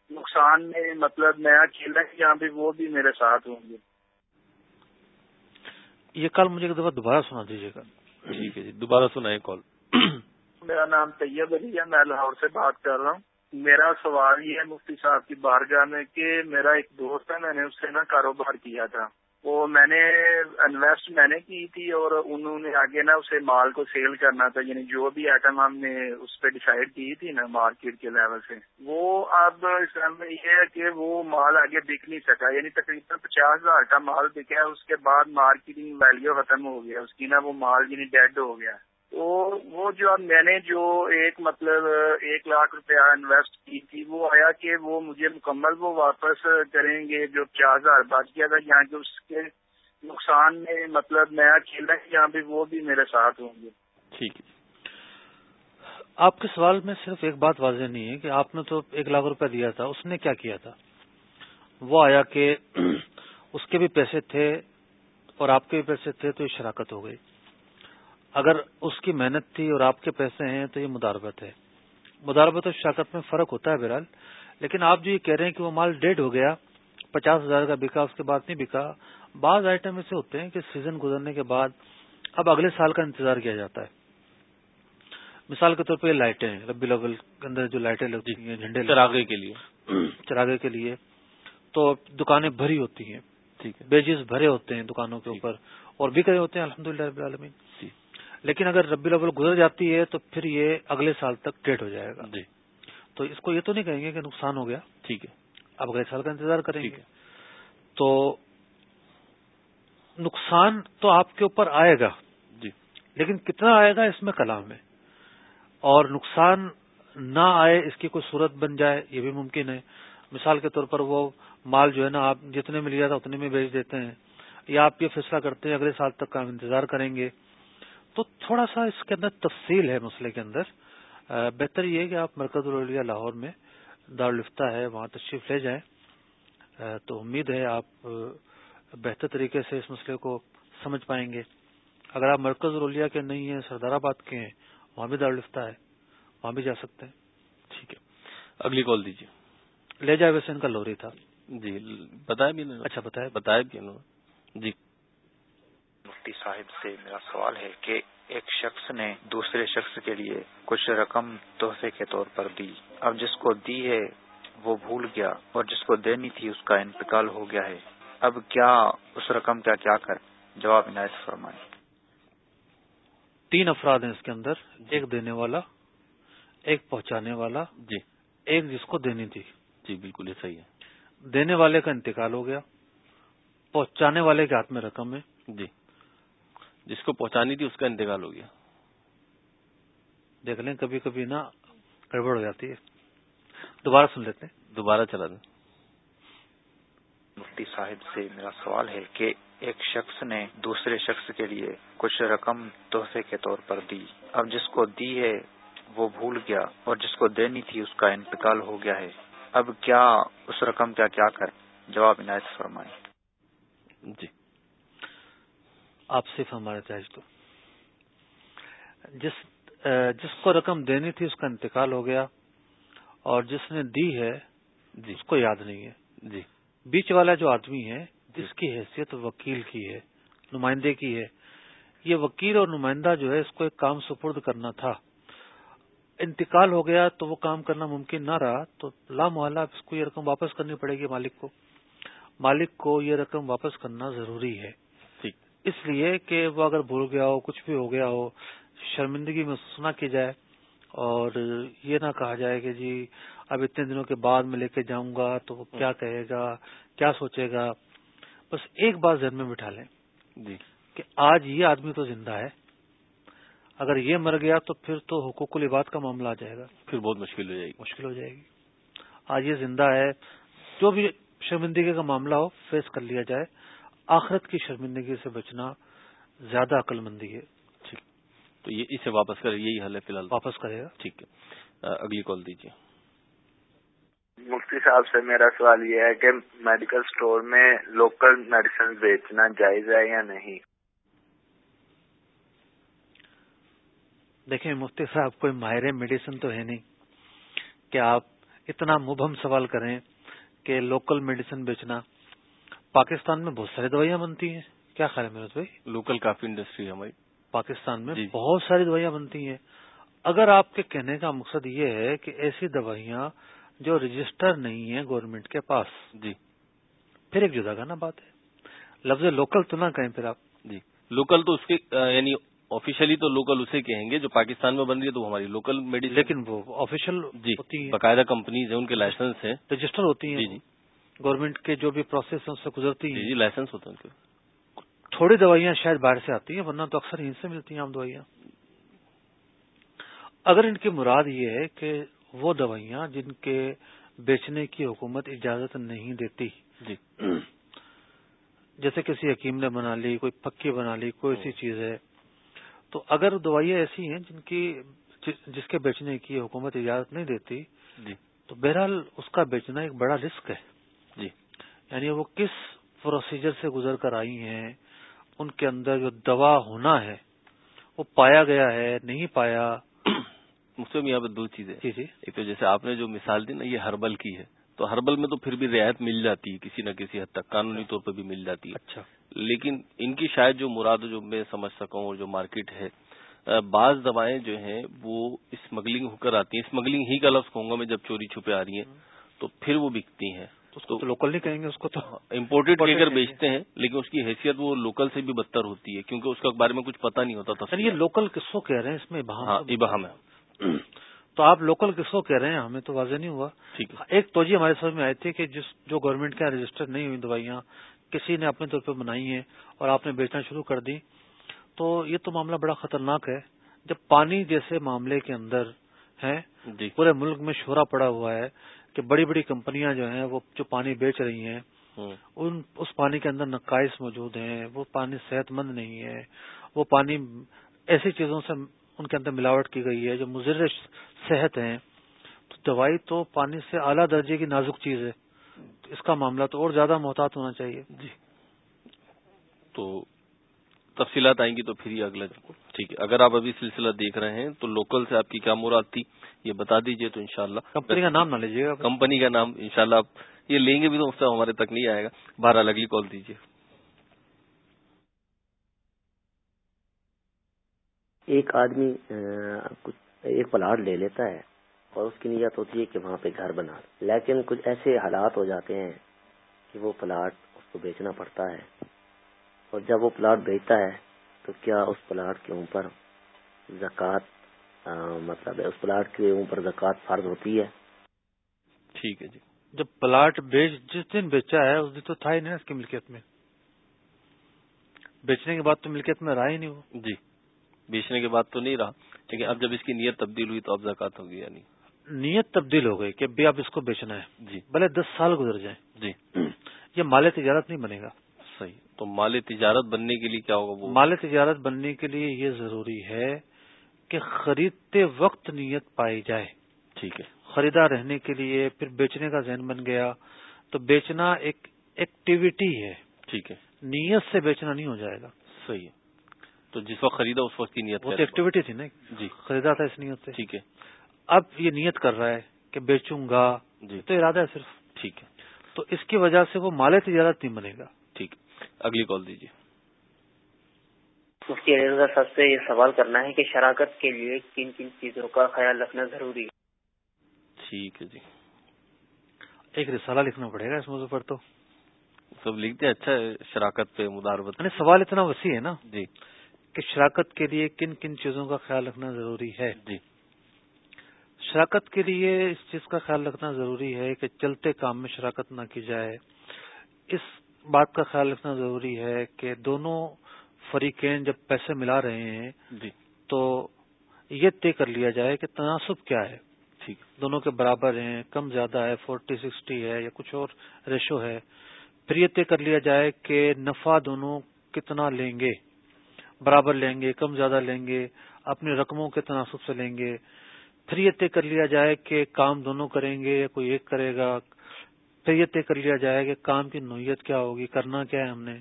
نقصان میں مطلب میں اکیلا یہاں پہ وہ بھی میرے ساتھ ہوں گے۔ یہ کل مجھے ایک دفعہ دوبارہ سنا دیجیے گا۔ ٹھیک ہے جی دوبارہ سنائے کال۔ میرا نام طیب علی ہے میں لاہور سے بات کر رہا ہوں۔ میرا سوال یہ ہے مفتی صاحب کی بارگاہ میں کہ میرا ایک دوست ہے، میں نے اس سے نا کاروبار کیا تھا۔ وہ میں نے انویسٹ میں نے کی تھی اور انہوں نے آگے نا اسے مال کو سیل کرنا تھا یعنی جو بھی آئٹم ہم نے اس پہ ڈیسائڈ کی تھی نا مارکیٹ کے لیول سے۔ وہ اب اس میں یہ ہے کہ وہ مال آگے بک نہیں سکا یعنی تقریباً پچاس ہزار کا مال بکا اس کے بعد مارکیٹنگ ویلیو ختم ہو گیا، اس کی نا وہ مال یعنی ڈیڈ ہو گیا۔ تو وہ جو میں نے جو ایک مطلب ایک لاکھ روپیہ انویسٹ کی تھی، وہ آیا کہ وہ مجھے مکمل وہ واپس کریں گے جو چار ہزار بچ گیا تھا، یہاں کے اس کے نقصان میں مطلب میں اکیلا یہاں پہ وہ بھی میرے ساتھ ہوں گے۔ ٹھیک ہے۔ آپ کے سوال میں صرف ایک بات واضح نہیں ہے کہ آپ نے تو ایک لاکھ روپے دیا تھا، اس نے کیا کیا تھا؟ وہ آیا کہ اس کے بھی پیسے تھے اور آپ کے بھی پیسے تھے تو یہ شراکت ہو گئی۔ اگر اس کی محنت تھی اور آپ کے پیسے ہیں تو یہ مداربت ہے۔ مداربت اور شراکت میں فرق ہوتا ہے بہرحال۔ لیکن آپ جو یہ کہہ رہے ہیں کہ وہ مال ڈیڈ ہو گیا پچاس ہزار کا بکا اس کے بعد نہیں بکا بعض آئٹم ایسے ہوتے ہیں کہ سیزن گزرنے کے بعد اب اگلے سال کا انتظار کیا جاتا ہے۔ مثال کے طور پہ لائٹیں ربی لیول کے اندر جو لائٹیں لگتی ہیں جھنڈے چراغے کے لیے۔ چراغے کے لیے۔ تو دکانیں بھری ہوتی ہیں۔ ٹھیک ہے۔ بیجز بھرے ہوتے ہیں دکانوں کے اوپر اور بک رہے ہوتے ہیں الحمد للہ رب العالمین۔ لیکن اگر ربی الاول گزر جاتی ہے تو پھر یہ اگلے سال تک ڈیٹ ہو جائے گا۔ جی۔ تو اس کو یہ تو نہیں کہیں گے کہ نقصان ہو گیا۔ ٹھیک ہے۔ اب اگلے سال کا انتظار کریں گے۔ ٹھیک ہے۔ تو نقصان تو آپ کے اوپر آئے گا۔ جی۔ لیکن کتنا آئے گا اس میں کلام ہے۔ اور نقصان نہ آئے اس کی کوئی صورت بن جائے یہ بھی ممکن ہے۔ مثال کے طور پر وہ مال جو ہے نا آپ جتنے میں لیا تھا اتنے میں بیچ دیتے ہیں۔ یا آپ یہ فیصلہ کرتے ہیں اگلے سال تک کا انتظار کریں گے۔ تو تھوڑا سا اس کے اندر تفصیل ہے مسئلے کے اندر۔ بہتر یہ ہے کہ آپ مرکز الولیا لاہور میں دارالفتہ ہے وہاں تشریف لے جائیں۔ تو امید ہے آپ بہتر طریقے سے اس مسئلے کو سمجھ پائیں گے۔ اگر آپ مرکز الولیا کے نہیں ہیں سردار آباد کے ہیں وہاں بھی دارالفتہ ہے وہاں بھی جا سکتے ہیں۔ ٹھیک ہے۔ اگلی کال دیجیے۔ لے جائے ویسے ان کا لوری تھا۔ جی بتایا بھی اچھا بتایا۔ بتایا بھی جی۔ مفتی صاحب سے میرا سوال ہے کہ ایک شخص نے دوسرے شخص کے لیے کچھ رقم تحفے کے طور پر دی۔ اب جس کو دی ہے وہ بھول گیا اور جس کو دینی تھی اس کا انتقال ہو گیا ہے۔ اب کیا اس رقم کا کیا کر؟ جواب عنایت فرمائے تین افراد ہیں اس کے اندر ایک دینے والا ایک پہنچانے والا جی۔ ایک جس کو دینی تھی۔ جی بالکل یہ صحیح ہے۔ دینے والے کا انتقال ہو گیا پہنچانے والے کے ہاتھ میں رقم ہے۔ جی۔ جس کو پہنچانی تھی اس کا انتقال ہو گیا۔ دیکھ لیں کبھی کبھی نا گڑبڑ ہو جاتی ہے۔ دوبارہ سن لیتے ہیں۔ دوبارہ چلا دیں۔ مفتی صاحب سے میرا سوال ہے کہ ایک شخص نے دوسرے شخص کے لیے کچھ رقم تحفے کے طور پر دی۔ اب جس کو دی ہے وہ بھول گیا اور جس کو دینی تھی اس کا انتقال ہو گیا ہے۔ اب کیا اس رقم کا کیا کرے جواب عنایت فرمائے جی۔ آپ صرف ہمارے تحج تو جس جس کو رقم دینی تھی اس کا انتقال ہو گیا اور جس نے دی ہے جی۔ اس کو یاد نہیں ہے۔ جی۔ بیچ والا جو آدمی ہے جس کی حیثیت وکیل کی ہے نمائندے کی ہے یہ وکیل اور نمائندہ جو ہے اس کو ایک کام سپرد کرنا تھا۔ انتقال ہو گیا تو وہ کام کرنا ممکن نہ رہا تو لا محلہ اس کو یہ رقم واپس کرنی پڑے گی مالک کو۔ مالک کو یہ رقم واپس کرنا ضروری ہے۔ اس لیے کہ وہ اگر بھول گیا ہو کچھ بھی ہو گیا ہو شرمندگی میں سنا کی جائے اور یہ نہ کہا جائے کہ جی اب اتنے دنوں کے بعد میں لے کے جاؤں گا تو وہ کیا کہے گا کیا سوچے گا؟ بس ایک بات ذہن میں بٹھا لیں جی۔ کہ آج یہ آدمی تو زندہ ہے۔ اگر یہ مر گیا تو پھر تو حقوق العباد کا معاملہ آ جائے گا۔ پھر بہت مشکل ہو جائے گی۔ مشکل ہو جائے گی۔ آج یہ زندہ ہے۔ جو بھی شرمندگی کا معاملہ ہو فیس کر لیا جائے۔ آخرت کی شرمندگی سے بچنا زیادہ عقل مندی ہے۔ ٹھیک۔ تو یہ اسے واپس کرے یہی حل ہے فی الحال۔ واپس کرے گا۔ ٹھیک ہے۔ اگلی کال دیجیے۔ مفتی صاحب سے میرا سوال یہ ہے کہ میڈیکل اسٹور میں لوکل میڈیسن بیچنا جائز ہے یا نہیں؟ دیکھیں مفتی صاحب کوئی ماہر میڈیسن تو ہے نہیں کہ آپ اتنا مبہم سوال کریں کہ لوکل میڈیسن بیچنا پاکستان میں بہت ساری دوائیاں بنتی ہیں۔ کیا خیال ہے میرے بھائی؟ لوکل کافی انڈسٹری ہے ہماری۔ پاکستان میں جی۔ بہت ساری دوائیاں بنتی ہیں۔ اگر آپ کے کہنے کا مقصد یہ ہے کہ ایسی دوائیاں جو رجسٹر نہیں ہیں گورنمنٹ کے پاس جی۔ پھر ایک جدا گانا بات ہے۔ لفظ لوکل تو نہ کہیں پھر آپ۔ جی۔ لوکل تو اس کے یعنی آفیشلی تو لوکل اسے کہیں گے جو پاکستان میں بن رہی ہے تو ہماری لوکل میڈیسن لیکن وہ آفیشل جی۔ ہوتی باقاعدہ کمپنیز ہیں ان کے لائسنس ہیں۔ رجسٹر ہوتی جی ہیں جی۔ گورنمنٹ کے جو بھی پروسیس ہیں اس سے گزرتی جی ہیں۔ جی لائسنس ہوتے ہیں ان کے۔ تھوڑی دوائیاں شاید باہر سے آتی ہیں ورنہ تو اکثر یہیں سے ملتی ہیں عام دوائیاں۔ اگر ان کی مراد یہ ہے کہ وہ دوائیاں جن کے بیچنے کی حکومت اجازت نہیں دیتی۔ جی۔ جیسے کسی حکیم نے بنا لی کوئی پکی بنا لی کوئی ایسی چیز ہے۔ تو اگر دوائیاں ایسی ہیں جن کی جس کے بیچنے کی حکومت اجازت نہیں دیتی جی۔ تو بہرحال اس کا بیچنا ایک بڑا رسک ہے۔ جی۔ یعنی وہ کس پروسیجر سے گزر کر آئی ہیں؟ ان کے اندر جو دوا ہونا ہے وہ پایا گیا ہے نہیں پایا؟ سے یہاں پہ دو چیزیں۔ جی جی۔ ایک تو جیسے آپ نے جو مثال دی نا یہ ہربل کی ہے۔ تو ہربل میں تو پھر بھی رعایت مل جاتی ہے کسی نہ کسی حد تک قانونی طور پہ بھی مل جاتی ہے۔ اچھا۔ لیکن ان کی شاید جو مراد جو میں سمجھ سکا ہوں اور جو مارکیٹ ہے بعض دوائیں جو ہیں وہ اسمگلنگ ہو کر آتی ہیں۔ اسمگلنگ ہی کا لفظ کہوں گا میں جب چوری چھپے آ رہی ہیں تو پھر وہ بکتی ہیں۔ اس کو تو لوکل نہیں کہیں گے اس کو تو امپورٹڈ لے کر بیچتے ہیں لیکن اس کی حیثیت وہ لوکل سے بھی بدتر ہوتی ہے کیونکہ اس کے بارے میں کچھ پتا نہیں ہوتا تھا یعنی یہ لوکل کس کو کہہ رہے ہیں اس میں ہاں ابہم ہے۔ تو آپ لوکل کس کو کہہ رہے ہیں ہمیں تو واضح نہیں ہوا۔ ٹھیک ہے۔ ایک توجہ ہمارے سمجھ میں آئی تھی کہ جس جو گورنمنٹ کے رجسٹر نہیں ہوئی دوائیاں کسی نے اپنے طور پہ بنائی ہیں اور آپ نے بیچنا شروع کر دی تو یہ تو معاملہ بڑا خطرناک ہے۔ جب پانی جیسے معاملے کے اندر ہیں جی۔ پورے ملک میں شورا پڑا ہوا ہے کہ بڑی بڑی کمپنیاں جو ہیں وہ جو پانی بیچ رہی ہیں ان اس پانی کے اندر نقائص موجود ہیں وہ پانی صحت مند نہیں ہے وہ پانی ایسی چیزوں سے ان کے اندر ملاوٹ کی گئی ہے جو مضر صحت ہیں۔ تو دوائی تو پانی سے اعلیٰ درجے کی نازک چیز ہے۔ اس کا معاملہ تو اور زیادہ محتاط ہونا چاہیے۔ جی۔ تو تفصیلات آئیں گی تو پھر ہی اگلا ٹھیک ہے۔ اگر آپ ابھی سلسلہ دیکھ رہے ہیں تو لوکل سے آپ کی کیا مراد تھی یہ بتا دیجیے تو انشاءاللہ۔ کمپنی کا نام نہ لیجیے گا۔ کمپنی کا نام انشاءاللہ آپ یہ لیں گے بھی تو اس سے ہمارے تک نہیں آئے گا۔ بہرحال اگلی کال دیجیے ایک آدمی ایک پلاٹ لے لیتا ہے اور اس کی نیت ہوتی ہے کہ وہاں پہ گھر بنا لیکن کچھ ایسے حالات ہو جاتے ہیں کہ وہ پلاٹ اس کو بیچنا پڑتا ہے۔ اور جب وہ پلاٹ بیچتا ہے تو کیا اس پلاٹ کے اوپر زکوٰۃ مطلب ہے اس پلاٹ کے اوپر زکوٰۃ فرض ہوتی ہے؟ ٹھیک ہے جی۔ جب پلاٹ بیچ جس دن بیچا ہے اس دن تو تھا ہی نہیں اس کی ملکیت میں۔ بیچنے کے بعد تو ملکیت میں رہا ہی نہیں وہ۔ جی۔ بیچنے کے بعد تو نہیں رہا۔ لیکن اب جب اس کی نیت تبدیل ہوئی تو اب زکات ہوگی یعنی۔ نیت تبدیل ہو گئی کہ بھی اب اس کو بیچنا ہے۔ جی۔ بھلے دس سال گزر جائیں۔ جی۔ یہ مال تجارت نہیں بنے گا۔ تو مال تجارت بننے کے لیے کیا ہوگا وہ؟ مال تجارت بننے کے لیے یہ ضروری ہے کہ خریدتے وقت نیت پائی جائے۔ ٹھیک ہے۔ خریدا رہنے کے لیے پھر بیچنے کا ذہن بن گیا۔ تو بیچنا ایک ایکٹیویٹی ہے۔ ٹھیک ہے۔ نیت سے بیچنا نہیں ہو جائے گا۔ صحیح ہے۔ تو جس وقت خریدا اس وقت کی نیت وہ ایکٹیویٹی تھی نا۔ جی۔ خریدا تھا اس نیت سے۔ ٹھیک ہے۔ اب یہ نیت کر رہا ہے کہ بیچوں گا۔ جی۔ تو ارادہ ہے صرف۔ ٹھیک ہے۔ تو اس کی وجہ سے وہ مال تجارت نہیں بنے گا۔ اگلی کال دیجیے۔ مفتی علی صاحب سے یہ سوال کرنا ہے کہ شراکت کے لیے کن کن چیزوں کا خیال رکھنا ضروری ہے؟ ٹھیک ہے جی۔ ایک رسالہ لکھنا پڑے گا اس موضوع پر تو۔ سب لکھتے ہیں اچھا شراکت پہ مداربت یعنی سوال اتنا وسیع ہے نا جی۔ کہ شراکت کے لیے کن کن چیزوں کا خیال رکھنا ضروری ہے؟ جی۔ شراکت کے لیے اس چیز کا خیال رکھنا ضروری ہے کہ چلتے کام میں شراکت نہ کی جائے۔ اس بات کا خیال رکھنا ضروری ہے کہ دونوں فریقین جب پیسے ملا رہے ہیں جی۔ تو یہ طے کر لیا جائے کہ تناسب کیا ہے۔ ٹھیک۔ دونوں کے برابر ہیں کم زیادہ ہے فورٹی سکسٹی ہے یا کچھ اور ریشو ہے۔ پھر یہ طے کر لیا جائے کہ نفع دونوں کتنا لیں گے۔ برابر لیں گے کم زیادہ لیں گے اپنی رقموں کے تناسب سے لیں گے۔ پھر یہ طے کر لیا جائے کہ کام دونوں کریں گے یا کوئی ایک کرے گا۔ پھر یہ طے کر لیا جائے کہ کام کی نوعیت کیا ہوگی کرنا کیا ہے ہم نے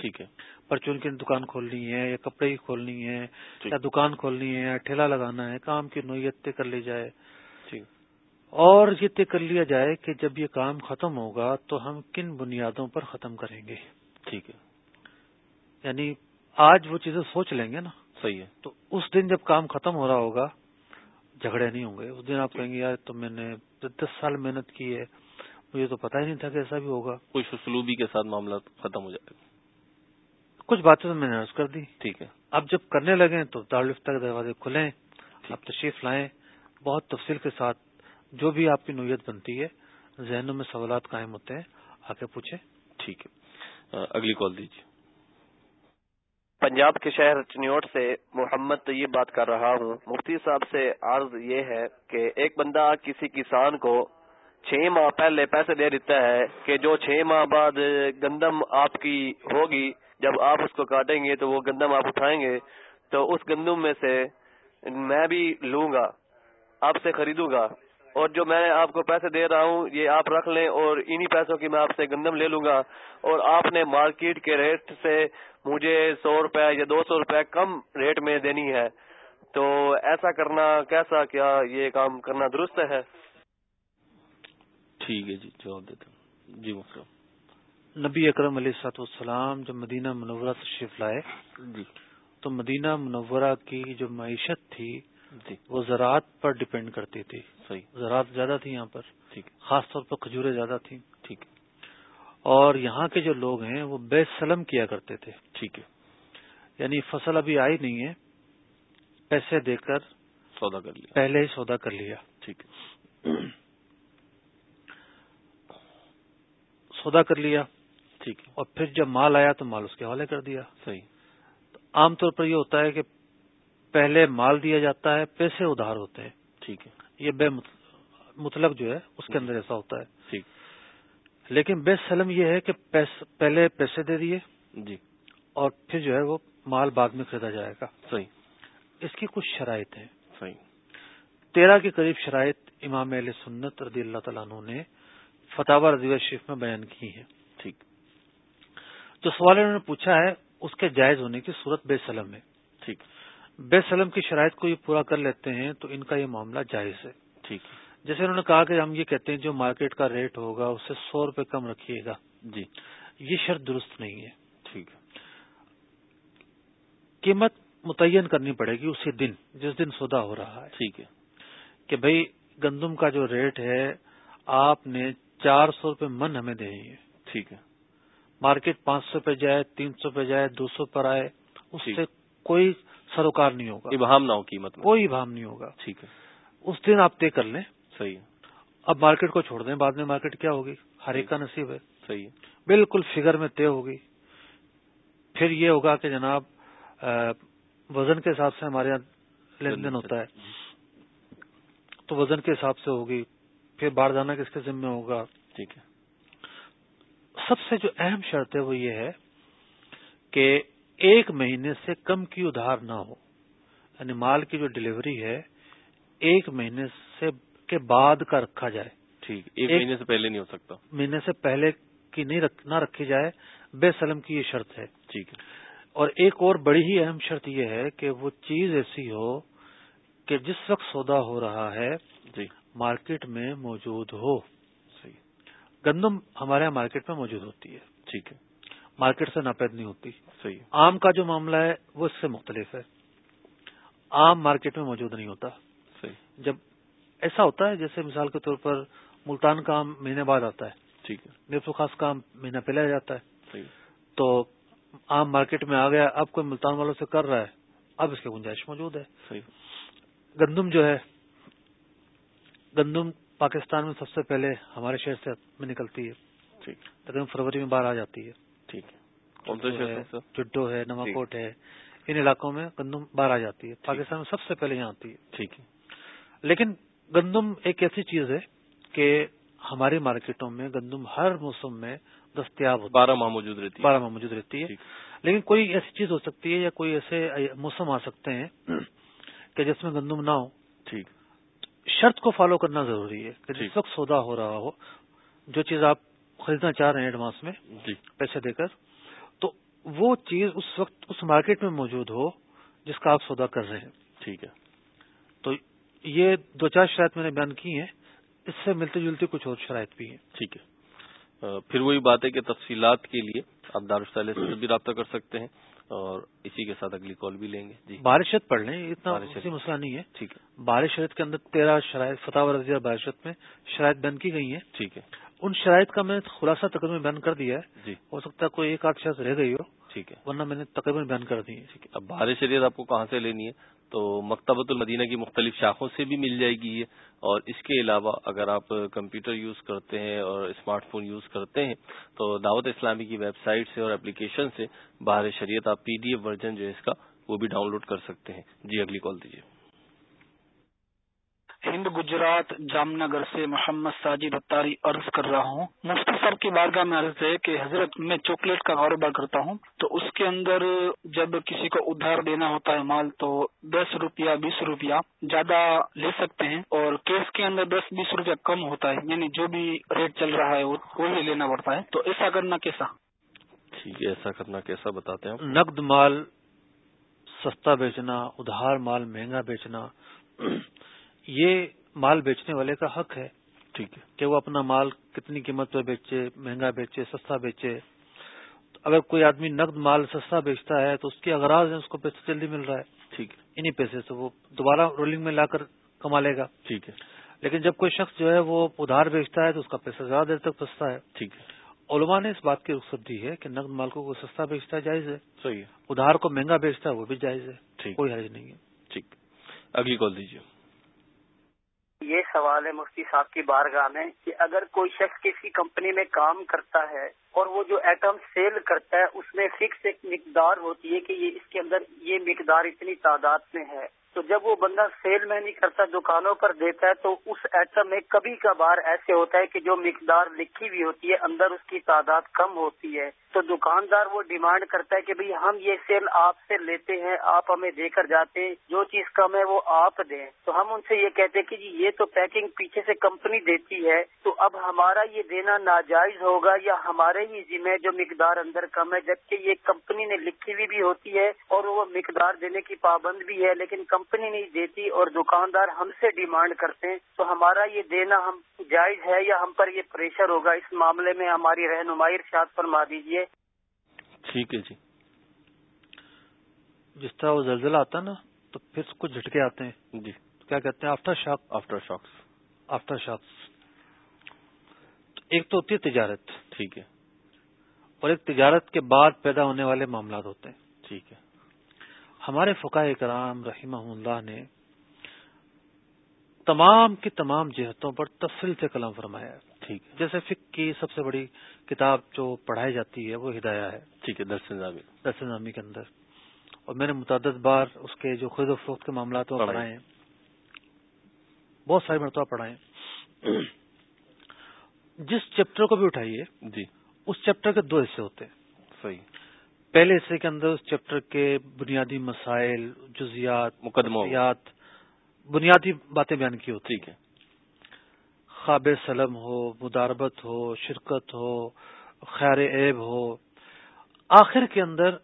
ٹھیک ہے۔ پرچون کی دکان کھولنی ہے یا کپڑے کی کھولنی ہے یا دکان کھولنی ہے یا ٹھیلا لگانا ہے کام کی نوعیت طے کر لی جائے۔ اور یہ طے کر لیا جائے کہ جب یہ کام ختم ہوگا تو ہم کن بنیادوں پر ختم کریں گے۔ ٹھیک ہے۔ یعنی آج وہ چیزیں سوچ لیں گے نا۔ صحیح ہے۔ تو اس دن جب کام ختم ہو رہا ہوگا جھگڑے نہیں ہوں گے۔ اس دن آپ کہیں گے یار تو میں نے دس سال محنت کی ہے مجھے تو پتا ہی نہیں تھا کہ ایسا بھی ہوگا۔ کچھ اسلوبی کے ساتھ معاملہ ختم ہو جائے۔ گا کچھ باتیں تو میں نے عرض کر دی۔ ٹھیک ہے۔ اب جب کرنے لگے تو دارالفتہ کے دروازے کھلیں اب تشریف لائیں۔ بہت تفصیل کے ساتھ جو بھی آپ کی نوعیت بنتی ہے ذہنوں میں سوالات قائم ہوتے ہیں۔ آ کے پوچھیں۔ ٹھیک ہے۔ اگلی کال دیجیے۔ پنجاب کے شہر چنیوٹ سے محمد طیب بات کر رہا ہوں۔ مفتی صاحب سے عرض یہ ہے کہ ایک بندہ کسی کسان کو چھ ماہ پہلے پیسے دے دیتا ہے کہ جو چھ ماہ بعد گندم آپ کی ہوگی، جب آپ اس کو کاٹیں گے تو وہ گندم آپ اٹھائیں گے، تو اس گندم میں سے میں بھی لوں گا، آپ سے خریدوں گا۔ اور جو میں آپ کو پیسے دے رہا ہوں، یہ آپ رکھ لیں اور انہی پیسوں کی میں آپ سے گندم لے لوں گا۔ اور آپ نے مارکیٹ کے ریٹ سے مجھے سو روپے یا دو سو روپے کم ریٹ میں دینی ہے۔ تو ایسا کرنا کیسا کیا یہ کام کرنا درست ہے؟ ٹھیک ہے جی جواب دیتے جی مسلم نبی اکرم علیہ سات والسلام جب مدینہ منورہ تشریف لائے جی۔ تو مدینہ منورہ کی جو معیشت تھی جی۔ وہ زراعت پر ڈپینڈ کرتی تھی۔ صحیح۔ زراعت زیادہ تھی یہاں پر۔ ٹھیک خاص طور پر کھجوریں زیادہ تھیں۔ ٹھیک اور یہاں کے جو لوگ ہیں وہ بے سلم کیا کرتے تھے۔ ٹھیک ہے۔ یعنی فصل ابھی آئی نہیں ہے پیسے دے کر سودا کر لیا۔ پہلے ہی سودا کر لیا۔ ٹھیک ہے۔ سودا کر لیا ٹھیک اور پھر جب مال آیا تو مال اس کے حوالے کر دیا۔ صحیح۔ عام طور پر یہ ہوتا ہے کہ پہلے مال دیا جاتا ہے پیسے ادھار ہوتے ہیں۔ ٹھیک ہے۔ یہ بے مطلب جو ہے اس کے اندر ایسا ہوتا ہے۔ ٹھیک۔ لیکن بے سلم یہ ہے کہ پہلے پیسے دے دیے جی۔ اور پھر جو ہے وہ مال بعد میں خریدا جائے گا۔ صحیح۔ اس کی کچھ شرائط ہیں۔ صحیح۔ تیرہ کے قریب شرائط امام علیہ سنت رضی اللہ تعالیٰ عنہ نے فتح رضی شریف میں بیان کی ہیں۔ ٹھیک۔ جو سوال انہوں نے پوچھا ہے اس کے جائز ہونے کی صورت بے سلم ہے۔ ٹھیک۔ بے سلم کی شرائط کو یہ پورا کر لیتے ہیں تو ان کا یہ معاملہ جائز ہے۔ ٹھیک۔ جیسے انہوں نے کہا کہ ہم یہ کہتے ہیں جو مارکیٹ کا ریٹ ہوگا اس سے سو روپے کم رکھیے گا۔ جی۔ یہ شرط درست نہیں ہے۔ ٹھیک۔ قیمت متعین کرنی پڑے گی اسی دن جس دن سودا ہو رہا ہے۔ ٹھیک ہے۔ کہ بھائی گندم کا جو ریٹ ہے آپ نے چار سو روپے من ہمیں دینی ہے ٹھیک ہے۔ مارکیٹ پانچ سو پہ جائے تین سو پہ جائے دو سو پر آئے اس سے کوئی سروکار نہیں ہوگا۔ ابہام نہ ہو قیمت کوئی ابہام نہیں ہوگا۔ ٹھیک ہے۔ اس دن آپ طے کر لیں۔ صحیح اب مارکیٹ کو چھوڑ دیں۔ بعد میں مارکیٹ کیا ہوگی؟ ہر ایک کا نصیب ہے۔ صحیح ہے۔ بالکل فگر میں طے ہوگی۔ پھر یہ ہوگا کہ جناب وزن کے حساب سے ہمارے یہاں لین دین۔ ہوتا ہے۔ تو وزن کے حساب سے ہوگی۔ پھر باہر جانا کس کے ذمہ ہوگا؟ ٹھیک ہے۔ سب سے جو اہم شرط ہے وہ یہ ہے کہ ایک مہینے سے کم کی ادھار نہ ہو۔ یعنی مال کی جو ڈلیوری ہے ایک مہینے سے کے بعد کا رکھا جائے۔ ٹھیک۔ ایک مہینے سے پہلے نہیں ہو سکتا۔ مہینے سے پہلے کی نہیں نہ رکھی جائے۔ بے سلم کی یہ شرط ہے۔ ٹھیک ہے۔ اور ایک اور بڑی ہی اہم شرط یہ ہے کہ وہ چیز ایسی ہو کہ جس وقت سودا ہو رہا ہے جی۔ مارکیٹ میں موجود ہو۔ صحیح۔ گندم ہمارے یہاں مارکیٹ میں موجود ہوتی ہے۔ ٹھیک ہے۔ مارکیٹ سے ناپید نہیں ہوتی۔ صحیح۔ آم کا جو معاملہ ہے وہ اس سے مختلف ہے۔ آم مارکیٹ میں موجود نہیں ہوتا۔ صحیح۔ جب ایسا ہوتا ہے جیسے مثال کے طور پر ملتان کا آم مہینے بعد آتا ہے۔ ٹھیک ہے۔ نیپو خاص کا آم مہینہ پہلے جاتا ہے۔ صحیح۔ تو آم مارکیٹ میں آ گیا اب کوئی ملتان والوں سے کر رہا ہے اب اس کی گنجائش موجود ہے۔ صحیح۔ گندم جو ہے گندم پاکستان میں سب سے پہلے ہمارے شہر سے میں نکلتی ہے۔ ٹھیک۔ تقریباً فروری میں باہر آ جاتی ہے۔ ٹھیک چڈو ہے نواکوٹ ہے ان علاقوں میں گندم باہر آ جاتی ہے۔ پاکستان میں سب سے پہلے یہاں آتی ہے۔ ٹھیک ہے۔ لیکن گندم ایک ایسی چیز ہے کہ ہماری مارکیٹوں میں گندم ہر موسم میں دستیاب ہوتا بارہ ماہ موجود رہتی ہے۔ بارہ ماہ موجود رہتی ہے۔ لیکن کوئی ایسی چیز ہو سکتی ہے یا کوئی ایسے موسم آ سکتے ہیں کہ جس میں گندم نہ ہو۔ ٹھیک۔ شرط کو فالو کرنا ضروری ہے کہ۔ جس وقت سودا ہو رہا ہو جو چیز آپ خریدنا چاہ رہے ہیں ایڈوانس میں جی۔ پیسے دے کر تو وہ چیز اس وقت اس مارکیٹ میں موجود ہو جس کا آپ سودا کر رہے ہیں۔ ٹھیک ہے۔ تو یہ دو چار شرائط میں نے بیان کی ہیں اس سے ملتی جلتی کچھ اور شرائط بھی ہیں۔ ٹھیک ہے۔ پھر وہی بات ہے کہ تفصیلات کے لیے آپ دارالسلے سے بھی رابطہ کر سکتے ہیں۔ اور اسی کے ساتھ اگلی کال بھی لیں گے۔ جی۔ بارشت پڑھ لیں اتنا مسئلہ نہیں ہے۔ ٹھیک ہے۔ بارش شرط کے اندر تیرہ شرائط فتح رضیہ بارشت میں شرائط بیان کی گئی ہیں۔ ٹھیک ہے۔ ان شرائط کا میں نے خلاصہ تقریباً بیان کر دیا ہے۔ جی۔ ہو سکتا ہے کوئی ایک آدھ شرط رہ گئی ہو ٹھیک ہے۔ ورنہ میں نے تقریباً بیان کر دی ہے۔ اب بہار شریعت آپ کو کہاں سے لینی ہے؟ تو مکتبۃ المدینہ کی مختلف شاخوں سے بھی مل جائے گی اور اس کے علاوہ اگر آپ کمپیوٹر یوز کرتے ہیں اور اسمارٹ فون یوز کرتے ہیں، تو دعوت اسلامی کی ویب سائٹ سے اور اپلیکیشن سے باہر شریعت آپ پی ڈی ایف ورژن جو ہے اس کا وہ بھی ڈاؤن لوڈ کر سکتے ہیں۔ جی اگلی کال دیجیے۔ ہند گجرات جام نگر سے محمد ساجد اتاری عرض کر رہا ہوں۔ مفتی صاحب کی بارگاہ میں عرض ہے کہ حضرت میں چاکلیٹ کا کاروبار کرتا ہوں تو اس کے اندر جب کسی کو ادھار دینا ہوتا ہے مال تو دس روپیہ بیس روپیہ زیادہ لے سکتے ہیں اور کیس کے اندر دس بیس روپیہ کم ہوتا ہے۔ یعنی جو بھی ریٹ چل رہا ہے وہ وہی لینا پڑتا ہے۔ تو ایسا کرنا کیسا؟ ٹھیک ہے ایسا کرنا کیسا بتاتے ہیں نقد مال سستا بیچنا ادھار مال مہنگا بیچنا یہ مال بیچنے والے کا حق ہے ٹھیک ہے۔ کہ وہ اپنا مال کتنی قیمت پہ بیچے مہنگا بیچے سستا بیچے۔ اگر کوئی آدمی نقد مال سستا بیچتا ہے تو اس کی اغراض ہیں اس کو پیسہ جلدی مل رہا ہے۔ ٹھیک ہے۔ انہی پیسے سے وہ دوبارہ رولنگ میں لا کر کما لے گا۔ ٹھیک ہے۔ لیکن جب کوئی شخص جو ہے وہ ادھار بیچتا ہے تو اس کا پیسہ زیادہ دیر تک پھنستا ہے۔ ٹھیک ہے۔ علماء نے اس بات کی رخصت دی ہے کہ نقد مال کو کوئی سستا بیچتا ہے جائز ہے۔ صحیح ہے۔ ادھار کو مہنگا بیچتا ہے وہ بھی جائز ہے۔ ٹھیک۔ کوئی حرج نہیں ہے۔ ٹھیک۔ اگلی کال دیجیے۔ یہ سوال ہے مفتی صاحب کی بارگاہ میں کہ اگر کوئی شخص کسی کمپنی میں کام کرتا ہے اور وہ جو ایٹم سیل کرتا ہے، اس میں فکس ایک مقدار ہوتی ہے کہ یہ اس کے اندر یہ مقدار اتنی تعداد میں ہے۔ تو جب وہ بندہ سیل میں نہیں کرتا، دکانوں پر دیتا ہے، تو اس ایٹم میں کبھی کبھار ایسے ہوتا ہے کہ جو مقدار لکھی ہوئی ہوتی ہے، اندر اس کی تعداد کم ہوتی ہے۔ تو دکاندار وہ ڈیمانڈ کرتا ہے کہ بھئی ہم یہ سیل آپ سے لیتے ہیں، آپ ہمیں دے کر جاتے ہیں جو چیز کم ہے وہ آپ دیں۔ تو ہم ان سے یہ کہتے ہیں کہ جی یہ تو پیکنگ پیچھے سے کمپنی دیتی ہے، تو اب ہمارا یہ دینا ناجائز ہوگا یا ہمارے ہی ذمہ جو مقدار اندر کم ہے؟ جبکہ یہ کمپنی نے لکھی ہوئی بھی ہوتی ہے اور وہ مقدار دینے کی پابند بھی ہے، لیکن کمپنی نہیں دیتی اور دکاندار ہم سے ڈیمانڈ کرتے ہیں تو ہمارا یہ دینا ہم جائز ہے یا ہم پر یہ پریشر ہوگا؟ اس معاملے میں ہماری رہنمائی ارشاد فرما دیجیے ٹھیک ہے جی۔ جس طرح وہ زلزلہ آتا ہے نا تو پھر کچھ جھٹکے آتے ہیں۔ جی۔ کیا کہتے ہیں؟ Aftershock aftershocks aftershocks ایک تو ہوتی ہے تجارت۔ ٹھیک ہے۔ اور ایک تجارت کے بعد پیدا ہونے والے معاملات ہوتے ہیں۔ ٹھیک ہے۔ ہمارے فقائے کرام رحمہ اللہ نے تمام کی تمام جہتوں پر تفصیل سے کلام فرمایا ہے۔ ٹھیک جیسے فک کی سب سے بڑی کتاب جو پڑھائی جاتی ہے وہ ہدایہ ہے۔ ٹھیک ہے درس نظامی۔ درس نظامی کے اندر۔ اور میں نے متعدد بار اس کے جو خود و فروخت کے معاملات میں پڑھائے ہیں۔ بہت ساری مرتبہ پڑھائے جس چیپٹر کو بھی اٹھائیے جی۔ اس چیپٹر کے دو حصے ہوتے ہیں۔ صحیح۔ پہلے حصے کے اندر اس چیپٹر کے بنیادی مسائل جزیات مقدمات بنیادی باتیں بیان کی ہوتی ٹھیک ہے۔ خواب سلم ہو مداربت ہو شرکت ہو خیر عیب ہو۔ آخر کے اندر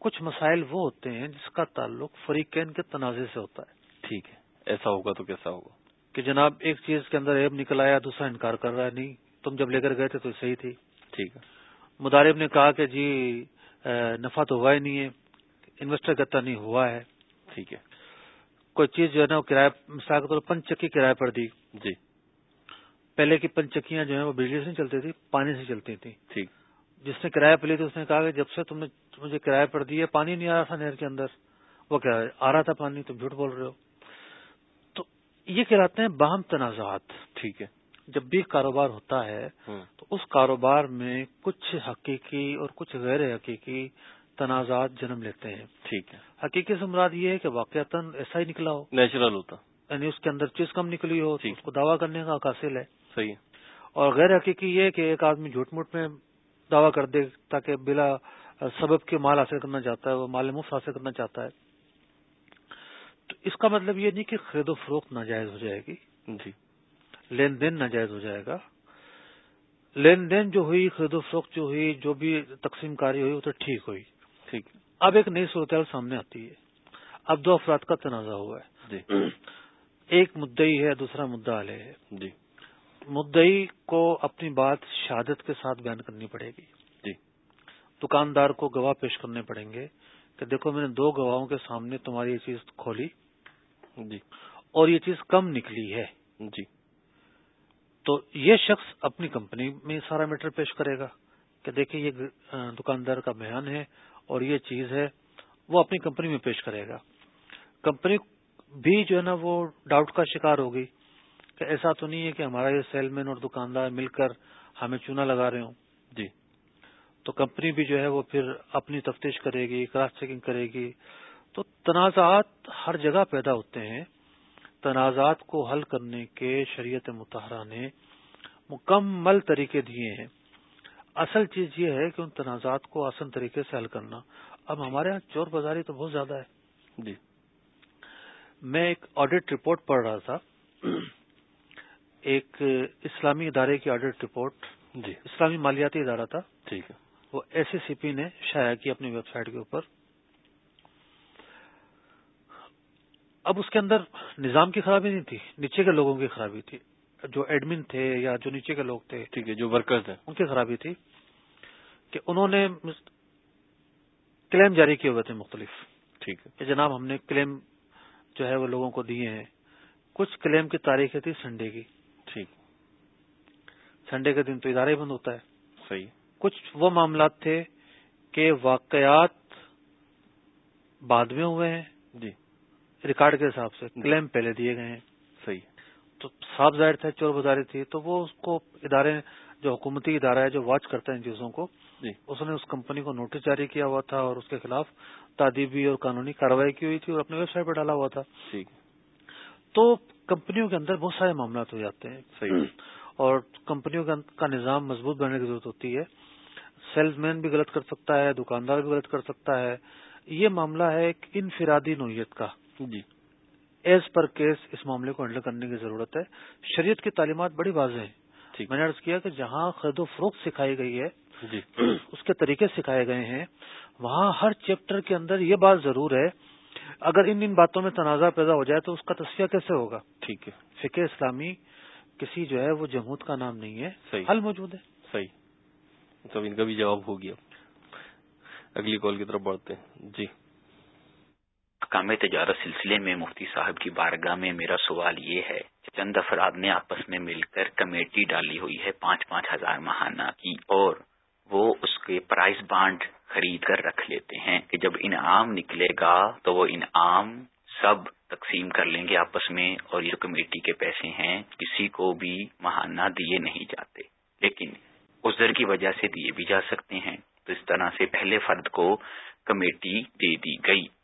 کچھ مسائل وہ ہوتے ہیں جس کا تعلق فریقین کے تنازع سے ہوتا ہے۔ ٹھیک ہے۔ ایسا ہوگا تو کیسا ہوگا؟ کہ جناب ایک چیز کے اندر عیب نکل آیا دوسرا انکار کر رہا ہے نہیں تم جب لے کر گئے تھے تو صحیح تھی۔ ٹھیک ہے۔ مدارب نے کہا کہ جی نفع تو ہوا ہی نہیں ہے انویسٹر کہتا نہیں ہوا ہے۔ ٹھیک ہے۔ کوئی چیز جو ہے نا وہ کرایہ مثال کے طور پر پنچ چکی کرایہ پر دی۔ جی۔ پہلے کی پنچ چکیاں جو ہیں وہ بجلی سے نہیں چلتی تھی پانی سے چلتی تھی ٹھیک۔ جس نے کرایہ پہ لی تھی اس نے کہا کہ جب سے تم نے مجھے کرایہ پر دی ہے پانی نہیں آ رہا تھا نہر کے اندر۔ وہ کیا آ رہا تھا پانی تم جھوٹ بول رہے ہو۔ تو یہ کہلاتے ہیں باہم تنازعات۔ ٹھیک ہے۔ جب بھی کاروبار ہوتا ہے تو اس کاروبار میں کچھ حقیقی اور کچھ غیر حقیقی تنازعات جنم لیتے ہیں۔ ٹھیک ہے۔ حقیقی سے مراد یہ ہے کہ واقعات ایسا ہی نکلا ہو۔ نیچرل ہوتا۔ یعنی اس کے اندر چیز کم نکلی ہو اس کو دعویٰ کرنے کا حاصل ہے۔ صحیح اور غیر حقیقی یہ کہ ایک آدمی جھوٹ موٹ میں دعویٰ کر دے تاکہ بلا سبب کے مال حاصل کرنا چاہتا ہے وہ مال مفت حاصل کرنا چاہتا ہے۔ تو اس کا مطلب یہ نہیں کہ خرید و فروخت ناجائز ہو جائے گی۔ جی۔ لین دین ناجائز ہو جائے گا۔ لین دین جو ہوئی خرید و فروخت جو ہوئی جو بھی تقسیم کاری ہوئی وہ تو ٹھیک ہوئی۔ ٹھیک۔ اب ایک نئی صورتحال سامنے آتی ہے۔ اب دو افراد کا تنازع ہوا ہے۔ جی۔ ایک مدعی ہے دوسرا مدعا علیہ ہے۔ جی۔ مدعی کو اپنی بات شہادت کے ساتھ بیان کرنی پڑے گی۔ جی۔ دکاندار کو گواہ پیش کرنے پڑیں گے کہ دیکھو میں نے دو گواہوں کے سامنے تمہاری یہ چیز کھولی۔ جی۔ اور یہ چیز کم نکلی ہے۔ جی۔ تو یہ شخص اپنی کمپنی میں سارا میٹر پیش کرے گا کہ دیکھیں یہ دکاندار کا بیان ہے اور یہ چیز ہے، وہ اپنی کمپنی میں پیش کرے گا۔ کمپنی بھی جو ہے نا وہ ڈاؤٹ کا شکار ہوگی کہ ایسا تو نہیں ہے کہ ہمارا یہ سیل مین اور دکاندار مل کر ہمیں چونا لگا رہے ہوں۔ جی۔ تو کمپنی بھی جو ہے وہ پھر اپنی تفتیش کرے گی، کراس چیکنگ کرے گی۔ تو تنازعات ہر جگہ پیدا ہوتے ہیں۔ تنازعات کو حل کرنے کے شریعت متحرہ نے مکمل طریقے دیے ہیں۔ اصل چیز یہ ہے کہ ان تنازعات کو آسان طریقے سے حل کرنا۔ اب ہمارے یہاں چور بازاری تو بہت زیادہ ہے۔ جی۔ میں ایک آڈٹ رپورٹ پڑھ رہا تھا۔ ایک اسلامی ادارے کی آڈٹ رپورٹ جی۔ اسلامی مالیاتی ادارہ تھا۔ ٹھیک ہے۔ وہ ایس سی سی پی نے شائع کی اپنی ویب سائٹ کے اوپر۔ اب اس کے اندر نظام کی خرابی نہیں تھی نیچے کے لوگوں کی خرابی تھی۔ جو ایڈمن تھے یا جو نیچے کے لوگ تھے ٹھیک ہے جو ورکرز ہیں۔ ان کی خرابی تھی کہ انہوں نے کلیم جاری کیے ہوئے تھے مختلف۔ ٹھیک ہے۔ کہ جناب ہم نے کلیم جو ہے وہ لوگوں کو دیے ہیں۔ کچھ کلیم کی تاریخیں تھی سنڈے کی۔ ٹھیک۔ سنڈے کے دن تو ادارہ ہی بند ہوتا ہے۔ صحیح۔ کچھ وہ معاملات تھے کہ واقعات بعد میں ہوئے ہیں۔ جی۔ ریکارڈ کے حساب سے کلیم پہلے دیے گئے ہیں۔ صحیح۔ تو صاف ظاہر تھا چور بازاری تھی تو وہ اس کو ادارے جو حکومتی ادارہ ہے جو واچ کرتا ہے ان چیزوں کو جی۔ اس نے اس کمپنی کو نوٹس جاری کیا ہوا تھا اور اس کے خلاف تعدیبی اور قانونی کاروائی کی ہوئی تھی اور اپنے ویب سائٹ پہ ڈالا ہوا تھا۔ ٹھیک۔ تو کمپنیوں کے اندر بہت سارے معاملات ہو جاتے ہیں۔ صحیح۔ اور کمپنیوں کا نظام مضبوط بننے کی ضرورت ہوتی ہے۔ سیلز مین بھی غلط کر سکتا ہے دکاندار بھی غلط کر سکتا ہے۔ یہ معاملہ ہے انفرادی نوعیت کا۔ جی ایز پر کیس اس معاملے کو ہینڈل کرنے کی ضرورت ہے۔ شریعت کی تعلیمات بڑی واضح ہیں۔ میں نے عرض کیا کہ جہاں خرید و فروخت سکھائی گئی ہے جی۔ اس کے طریقے سکھائے گئے ہیں۔ وہاں ہر چیپٹر کے اندر یہ بات ضرور ہے اگر ان ان باتوں میں تنازع پیدا ہو جائے تو اس کا تصفیہ کیسے ہوگا؟ ٹھیک ہے۔ فقہ اسلامی کسی جو ہے وہ جمہوت کا نام نہیں ہے صحیح۔ حل موجود ہے۔ صحیح۔ تو ان کا بھی جواب ہو گیا۔ اگلی کال کی طرف بڑھتے ہیں۔ جی۔ کام تجارت سلسلے میں مفتی صاحب کی بارگاہ میں میرا سوال یہ ہے کہ چند افراد نے آپس میں مل کر کمیٹی ڈالی ہوئی ہے پانچ پانچ ہزار ماہانہ کی اور وہ اس کے پرائز بانڈ خرید کر رکھ لیتے ہیں کہ جب انعام نکلے گا تو وہ انعام سب تقسیم کر لیں گے آپس میں اور یہ کمیٹی کے پیسے ہیں، کسی کو بھی مہانہ دیے نہیں جاتے۔ لیکن ازر کی وجہ سے دیے بھی جا سکتے ہیں۔ تو اس طرح سے پہلے فرد کو کمیٹی دے دی گئی۔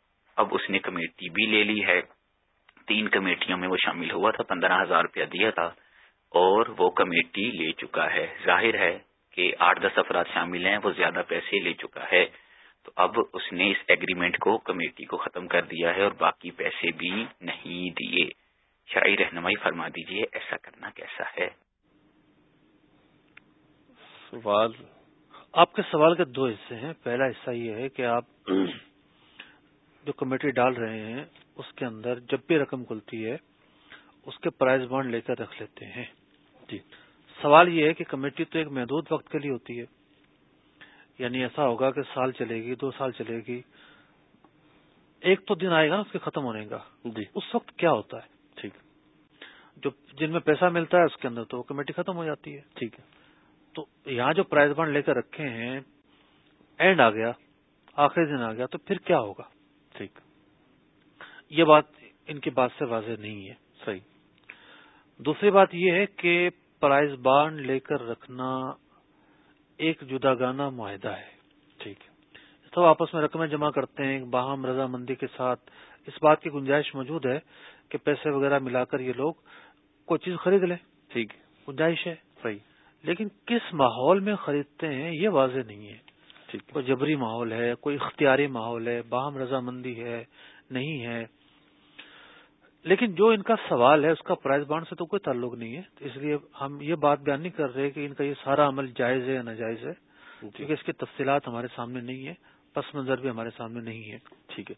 اب اس نے کمیٹی بھی لے لی ہے۔ تین کمیٹیوں میں وہ شامل ہوا تھا پندرہ ہزار روپیہ دیا تھا اور وہ کمیٹی لے چکا ہے۔ ظاہر ہے کہ آٹھ دس افراد شامل ہیں وہ زیادہ پیسے لے چکا ہے۔ تو اب اس نے اس ایگریمنٹ کو کمیٹی کو ختم کر دیا ہے اور باقی پیسے بھی نہیں دیے۔ شاعری رہنمائی فرما دیجیے ایسا کرنا کیسا ہے؟ سوال۔ آپ کے سوال کے دو حصے ہیں۔ پہلا حصہ یہ ہے کہ آپ جو کمیٹی ڈال رہے ہیں اس کے اندر جب بھی رقم کھلتی ہے اس کے پرائز بانڈ لے کر رکھ لیتے ہیں۔ جی۔ سوال یہ ہے کہ کمیٹی تو ایک محدود وقت کے لیے ہوتی ہے۔ یعنی ایسا ہوگا کہ سال چلے گی دو سال چلے گی۔ ایک تو دن آئے گا نا اس کے ختم ہونے کا۔ جی۔ اس وقت کیا ہوتا ہے؟ ٹھیک۔ جو جن میں پیسہ ملتا ہے اس کے اندر تو وہ کمیٹی ختم ہو جاتی ہے۔ ٹھیک ہے۔ تو یہاں جو پرائز بانڈ لے کر رکھے ہیں اینڈ آ گیا آخری دن آ گیا تو پھر کیا ہوگا؟ ٹھیک۔ یہ بات ان کی بات سے واضح نہیں ہے، صحیح۔ دوسری بات یہ ہے کہ پرائز بانڈ لے کر رکھنا ایک جدا گانا معاہدہ ہے، ٹھیک۔ ہے سب آپس میں رقمیں جمع کرتے ہیں، باہم رضامندی کے ساتھ۔ اس بات کی گنجائش موجود ہے کہ پیسے وغیرہ ملا کر یہ لوگ کوئی چیز خرید لیں۔ ٹھیک۔ گنجائش ہے، صحیح۔ لیکن کس ماحول میں خریدتے ہیں یہ واضح نہیں ہے۔ کوئی جبری ماحول ہے کوئی اختیاری ماحول ہے باہم رضامندی ہے نہیں ہے۔ لیکن جو ان کا سوال ہے اس کا پرائز بانڈ سے تو کوئی تعلق نہیں ہے۔ اس لیے ہم یہ بات بیان نہیں کر رہے کہ ان کا یہ سارا عمل جائز ہے یا ناجائز ہے جی۔ کیونکہ اس کی تفصیلات ہمارے سامنے نہیں ہے پس منظر بھی ہمارے سامنے نہیں ہے ٹھیک ہے۔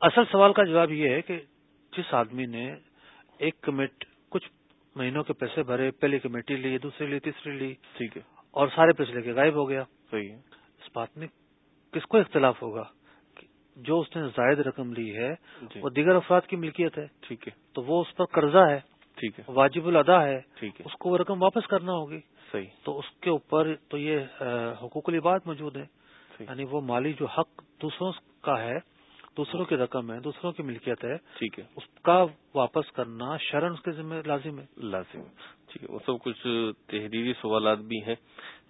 اصل سوال کا جواب یہ ہے کہ جس آدمی نے ایک کمیٹ کچھ مہینوں کے پیسے بھرے پہلی کمیٹی لی دوسری لی تیسری لی ٹھیک ہے۔ اور سارے پیسے لے کے غائب ہو گیا۔ صحیح ہے۔ بات میں کس کو اختلاف ہوگا؟ جو اس نے زائد رقم لی ہے جی۔ وہ دیگر افراد کی ملکیت ہے۔ ٹھیک ہے۔ تو وہ اس پر قرضہ ہے ٹھیک ہے۔ واجب الادا ہے ٹھیک ہے۔ اس کو وہ رقم واپس کرنا ہوگی۔ صحیح۔ تو اس کے اوپر تو یہ حقوق العباد موجود ہے۔ یعنی وہ مالی جو حق دوسروں کا ہے دوسروں کی رقم ہے دوسروں کی ملکیت ہے ٹھیک ہے۔ اس کا واپس کرنا شرن اس کے ذمہ لازم ہے۔ لازم ٹھیک ہے۔ وہ سب کچھ تحریری سوالات بھی ہیں۔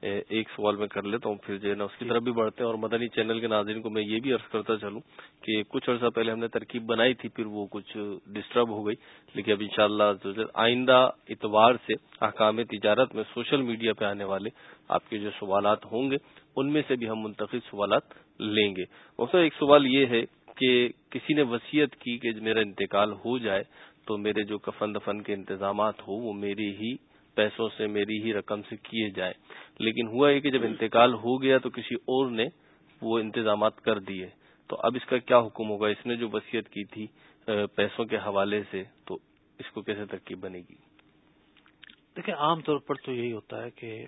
ایک سوال میں کر لیتا ہوں پھر جو ہے نا اس کی طرف بھی بڑھتے ہیں اور مدنی چینل کے ناظرین کو میں یہ بھی عرض کرتا چلوں کہ کچھ عرصہ پہلے ہم نے ترکیب بنائی تھی پھر وہ کچھ ڈسٹرب ہو گئی لیکن اب انشاءاللہ آئندہ اتوار سے احکام تجارت میں سوشل میڈیا پہ آنے والے آپ کے جو سوالات ہوں گے ان میں سے بھی ہم منتخب سوالات لیں گے۔ وہ ایک سوال یہ ہے کہ کسی نے وسیعت کی کہ میرا انتقال ہو جائے تو میرے جو کفن دفن کے انتظامات ہو وہ میری ہی پیسوں سے میری ہی رقم سے کیے جائیں۔ لیکن ہوا ہے کہ جب انتقال ہو گیا تو کسی اور نے وہ انتظامات کر دیے۔ تو اب اس کا کیا حکم ہوگا؟ اس نے جو وصیت کی تھی پیسوں کے حوالے سے تو اس کو کیسے ترکیب بنے گی؟ دیکھیں عام طور پر تو یہی ہوتا ہے کہ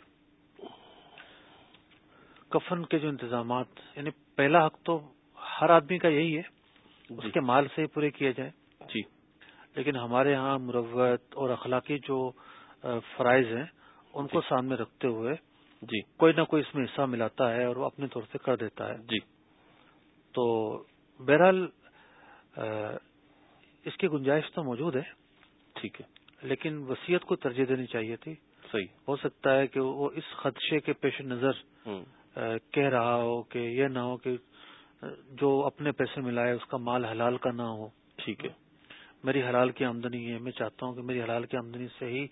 کفن کے جو انتظامات یعنی پہلا حق تو ہر آدمی کا یہی ہے اس جی۔ کے مال سے پورے کیے جائیں۔ جی۔ لیکن ہمارے ہاں مروت اور اخلاقی جو فرائض ہیں ان کو جی۔ سامنے رکھتے ہوئے جی۔ کوئی نہ کوئی اس میں حصہ ملاتا ہے اور وہ اپنے طور سے کر دیتا ہے۔ جی۔ تو بہرحال اس کی گنجائش تو موجود ہے۔ ٹھیک ہے۔ لیکن وسیعت کو ترجیح دینی چاہیے تھی۔ صحیح۔ ہو سکتا ہے کہ وہ اس خدشے کے پیش نظر کہہ رہا ہو کہ یہ نہ ہو کہ جو اپنے پیسے ملائے اس کا مال حلال کا نہ ہو۔ ٹھیک ہے۔ میری حلال کی آمدنی ہے۔ میں چاہتا ہوں کہ میری حلال کی آمدنی سے ہی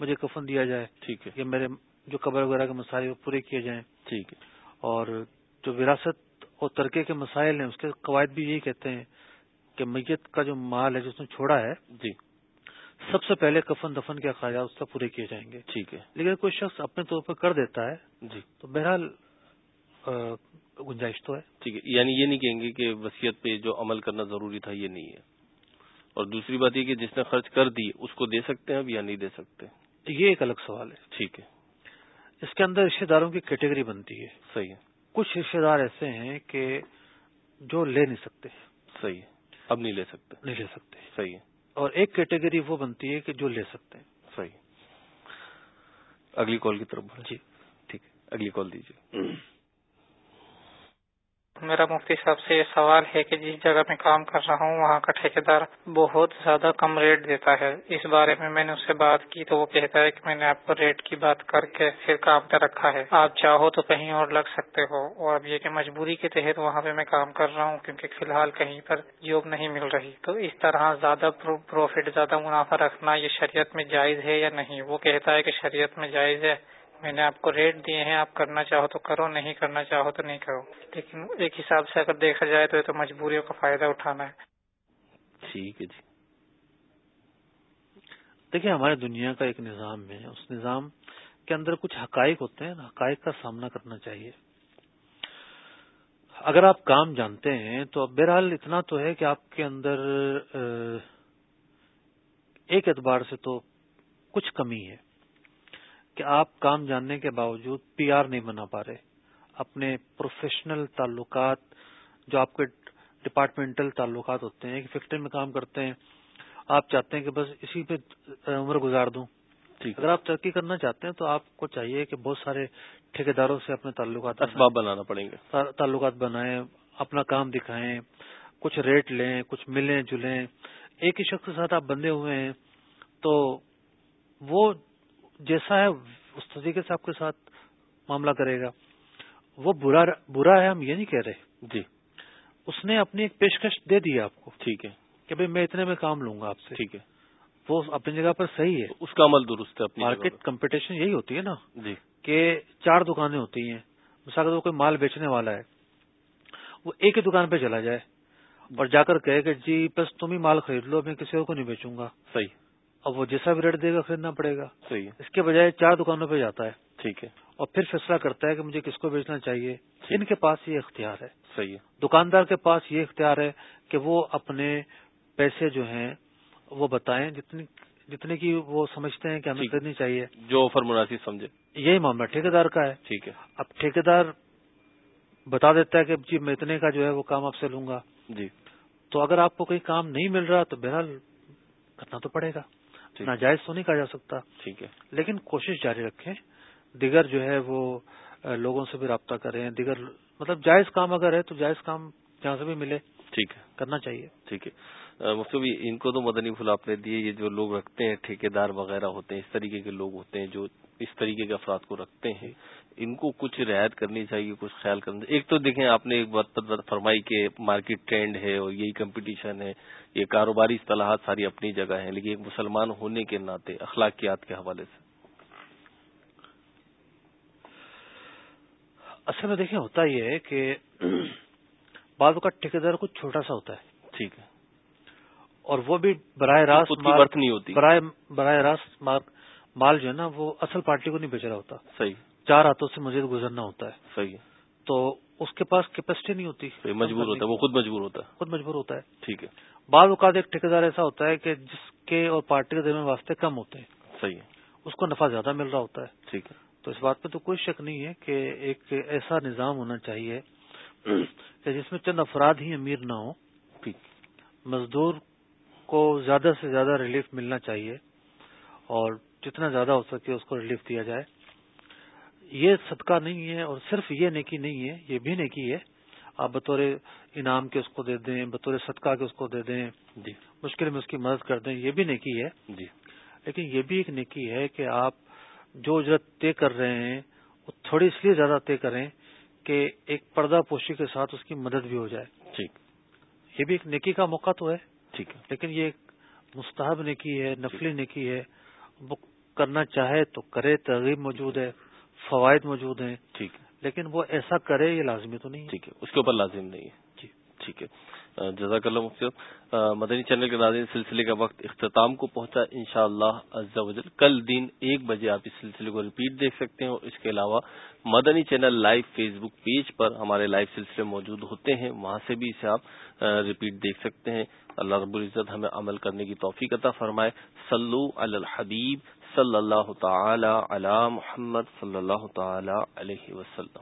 مجھے کفن دیا جائے ٹھیک ہے۔ یا میرے جو قبر وغیرہ کے مسائل وہ پورے کیے جائیں۔ ٹھیک ہے۔ اور جو وراثت اور ترکے کے مسائل ہیں اس کے قواعد بھی یہی کہتے ہیں کہ میت کا جو مال ہے جو اس نے چھوڑا ہے جی۔ سب سے پہلے کفن دفن کے اخراجات اس سے پورے کیے جائیں گے۔ ٹھیک ہے۔ لیکن کوئی شخص اپنے طور پر کر دیتا ہے جی۔ تو بہرحال گنجائش تو ہے۔ ٹھیک ہے۔ یعنی یہ نہیں کہیں گے کہ وصیت پہ جو عمل کرنا ضروری تھا یہ نہیں ہے۔ اور دوسری بات یہ کہ جس نے خرچ کر دی اس کو دے سکتے ہیں اب یا نہیں دے سکتے؟ یہ ایک الگ سوال ہے۔ ٹھیک ہے۔ اس کے اندر رشتے داروں کی کیٹیگری بنتی ہے۔ صحیح ہے۔ کچھ رشتے دار ایسے ہیں کہ جو لے نہیں سکتے۔ صحیح ہے۔ اب نہیں لے سکتے۔ نہیں لے سکتے۔ صحیح ہے۔ اور ایک کیٹیگری وہ بنتی ہے کہ جو لے سکتے ہیں۔ صحیح اگلی کال کی طرف جی۔ ٹھیک ہے۔ اگلی کال دیجیے۔ میرا مفتی صاحب سے یہ سوال ہے کہ جس جگہ میں کام کر رہا ہوں، وہاں کا ٹھیکیدار بہت زیادہ کم ریٹ دیتا ہے۔ اس بارے میں میں نے اس سے بات کی تو وہ کہتا ہے کہ میں نے آپ کو ریٹ کی بات کر کے پھر کام پہ رکھا ہے۔ آپ چاہو تو کہیں اور لگ سکتے ہو اور اب یہ کہ مجبوری کے تحت وہاں پہ میں کام کر رہا ہوں کیونکہ فی الحال کہیں پر جاب نہیں مل رہی۔ تو اس طرح زیادہ پروفٹ زیادہ منافع رکھنا یہ شریعت میں جائز ہے یا نہیں؟ وہ کہتا ہے کہ شریعت میں جائز ہے۔ میں نے آپ کو ریٹ دیے ہیں، آپ کرنا چاہو تو کرو، نہیں کرنا چاہو تو نہیں کرو۔ لیکن ایک حساب سے اگر دیکھا جائے تو یہ تو مجبوریوں کا فائدہ اٹھانا ہے۔ ٹھیک ہے جی۔ دیکھیں، ہمارے دنیا کا ایک نظام ہے۔ اس نظام کے اندر کچھ حقائق ہوتے ہیں۔ حقائق کا سامنا کرنا چاہیے۔ اگر آپ کام جانتے ہیں تو بہرحال اتنا تو ہے کہ آپ کے اندر ایک اعتبار سے تو کچھ کمی ہے۔ کہ آپ کام جاننے کے باوجود پی آر نہیں بنا پا رہے۔ اپنے پروفیشنل تعلقات جو آپ کے ڈپارٹمنٹل تعلقات ہوتے ہیں کہ فیکٹری میں کام کرتے ہیں آپ چاہتے ہیں کہ بس اسی پہ عمر گزار دوں۔ اگر آپ ترقی کرنا چاہتے ہیں تو آپ کو چاہیے کہ بہت سارے ٹھیکیداروں سے اپنے تعلقات اسباب بنانا پڑیں گے۔ تعلقات بنائیں اپنا کام دکھائیں کچھ ریٹ لیں کچھ ملیں جلیں۔ ایک ہی شخص کے ساتھ آپ بندے ہوئے ہیں تو وہ جیسا ہے اس طریقے سے آپ کے ساتھ معاملہ کرے گا۔ وہ برا برا ہے ہم یہ نہیں کہہ رہے۔ جی۔ اس نے اپنی ایک پیشکش دے دی آپ کو ٹھیک ہے۔ کہ بھائی میں اتنے میں کام لوں گا آپ سے۔ ٹھیک ہے۔ وہ اپنی جگہ پر صحیح ہے۔ اس کا عمل درست ہے مارکیٹ کمپٹیشن یہی ہوتی ہے نا جی۔ کہ چار دکانیں ہوتی ہیں۔ مثال کے کوئی مال بیچنے والا ہے۔ وہ ایک ہی دکان پہ چلا جائے اور جا کر کہے کہ جی بس تم ہی مال خرید لو میں کسی اور کو نہیں بیچوں گا۔ صحیح۔ اب وہ جیسا بھی ریٹ دے گا خریدنا پڑے گا۔ صحیح اس کے بجائے چار دکانوں پہ جاتا ہے۔ ٹھیک ہے۔ اور پھر فیصلہ کرتا ہے کہ مجھے کس کو بیچنا چاہیے۔ ان کے پاس یہ اختیار ہے۔ صحیح ہے۔ دکاندار کے پاس یہ اختیار ہے کہ وہ اپنے پیسے جو ہیں وہ بتائیں جتنی جتنے کی وہ سمجھتے ہیں کہ ہمیں خریدنی چاہیے۔ جو آفر مناسب سمجھے۔ یہی معاملہ ٹھیکیدار کا ہے۔ ٹھیک ہے۔ اب ٹھیکیدار بتا دیتا ہے کہ جی میں اتنے کا جو ہے وہ کام آپ سے لوں گا۔ جی۔ تو اگر آپ کو کوئی کام نہیں مل رہا تو بہرحال کرنا تو پڑے گا۔ ناجائز تو نہیں کہا جا سکتا. ٹھیک ہے. لیکن کوشش جاری رکھیں. دیگر جو ہے وہ لوگوں سے بھی رابطہ کریں. دیگر مطلب جائز کام اگر ہے تو جائز کام جہاں سے بھی ملے. ٹھیک ہے. کرنا چاہیے. ٹھیک ہے. مفتی ان کو تو مدنی پھول آپ نے دیے. یہ جو لوگ رکھتے ہیں ٹھیکیدار وغیرہ ہوتے ہیں اس طریقے کے لوگ ہوتے ہیں جو اس طریقے کے افراد کو رکھتے ہیں. ان کو کچھ رعایت کرنی چاہیے کچھ خیال کرنا ایک تو دیکھیں آپ نے ایک بات فرمائی کہ مارکیٹ ٹرینڈ ہے اور یہی کمپٹیشن ہے۔ یہ کاروباری اصطلاحات ساری اپنی جگہ ہیں لیکن ایک مسلمان ہونے کے ناطے اخلاقیات کے حوالے سے۔ اصل میں دیکھیں ہوتا یہ ہے کہ بعض کا ٹھیکیدار کچھ چھوٹا سا ہوتا ہے۔ ٹھیک ہے۔ اور وہ بھی براہ راست برت نہیں ہوتی۔ براہ راست مال جو ہے نا وہ اصل پارٹی کو نہیں بیچ رہا ہوتا۔ صحیح۔ چار ہاتھوں سے مزید گزرنا ہوتا ہے۔ صحیح ہے۔ تو اس کے پاس کیپیسٹی نہیں ہوتی۔ مجبور ہوتا ہے وہ خود مجبور ہوتا ہے۔ خود مجبور ہوتا ہے۔ ٹھیک ہے۔ بعض اوقات ایک ٹھیکیدار ایسا ہوتا ہے کہ جس کے اور پارٹی کے درمیان واسطے کم ہوتے ہیں۔ صحیح ہے۔ اس کو نفع زیادہ مل رہا ہوتا ہے۔ ٹھیک ہے۔ تو اس بات پہ تو کوئی شک نہیں ہے کہ ایک ایسا نظام ہونا چاہیے کہ جس میں چند افراد ہی امیر نہ ہوں۔ مزدور کو زیادہ سے زیادہ ریلیف ملنا چاہیے اور جتنا زیادہ ہو سکے اس کو ریلیف دیا جائے۔ یہ صدقہ نہیں ہے اور صرف یہ نیکی نہیں ہے یہ بھی نیکی ہے۔ آپ بطور انعام کے اس کو دے دیں بطور صدقہ کے اس کو دے دیں۔ جی۔ مشکل میں اس کی مدد کر دیں یہ بھی نیکی ہے۔ جی۔ لیکن یہ بھی ایک نیکی ہے کہ آپ جو اجرت طے کر رہے ہیں وہ تھوڑی اس لیے زیادہ طے کریں کہ ایک پردہ پوشی کے ساتھ اس کی مدد بھی ہو جائے۔ ٹھیک۔ یہ بھی ایک نیکی کا موقع تو ہے۔ ٹھیک۔ ہے لیکن یہ ایک مستحب نیکی ہے نفلی نیکی ہے۔ وہ کرنا چاہے تو کرے ترغیب موجود ہے۔ فوائد موجود ہیں۔ ٹھیک ہے۔ لیکن وہ ایسا کرے یہ لازمی تو نہیں ٹھیک ہے۔ اس کے اوپر لازم نہیں ہے۔ جی۔ ٹھیک ہے۔ جزاک اللہ مفتی مدنی چینل کے ناظرین سلسلے کا وقت اختتام کو پہنچا۔ ان شاء اللہ کل دن ایک بجے آپ اس سلسلے کو ریپیٹ دیکھ سکتے ہیں۔ اور اس کے علاوہ Madani channel live Facebook page پر ہمارے لائیو سلسلے موجود ہوتے ہیں۔ وہاں سے بھی اسے آپ ریپیٹ دیکھ سکتے ہیں۔ اللہ رب العزت ہمیں عمل کرنے کی توفیق عطا فرمائے۔ صلو علی الحبیب۔ صلی اللہ تعالی علی محمد صلی اللہ تعالی علیہ وسلم۔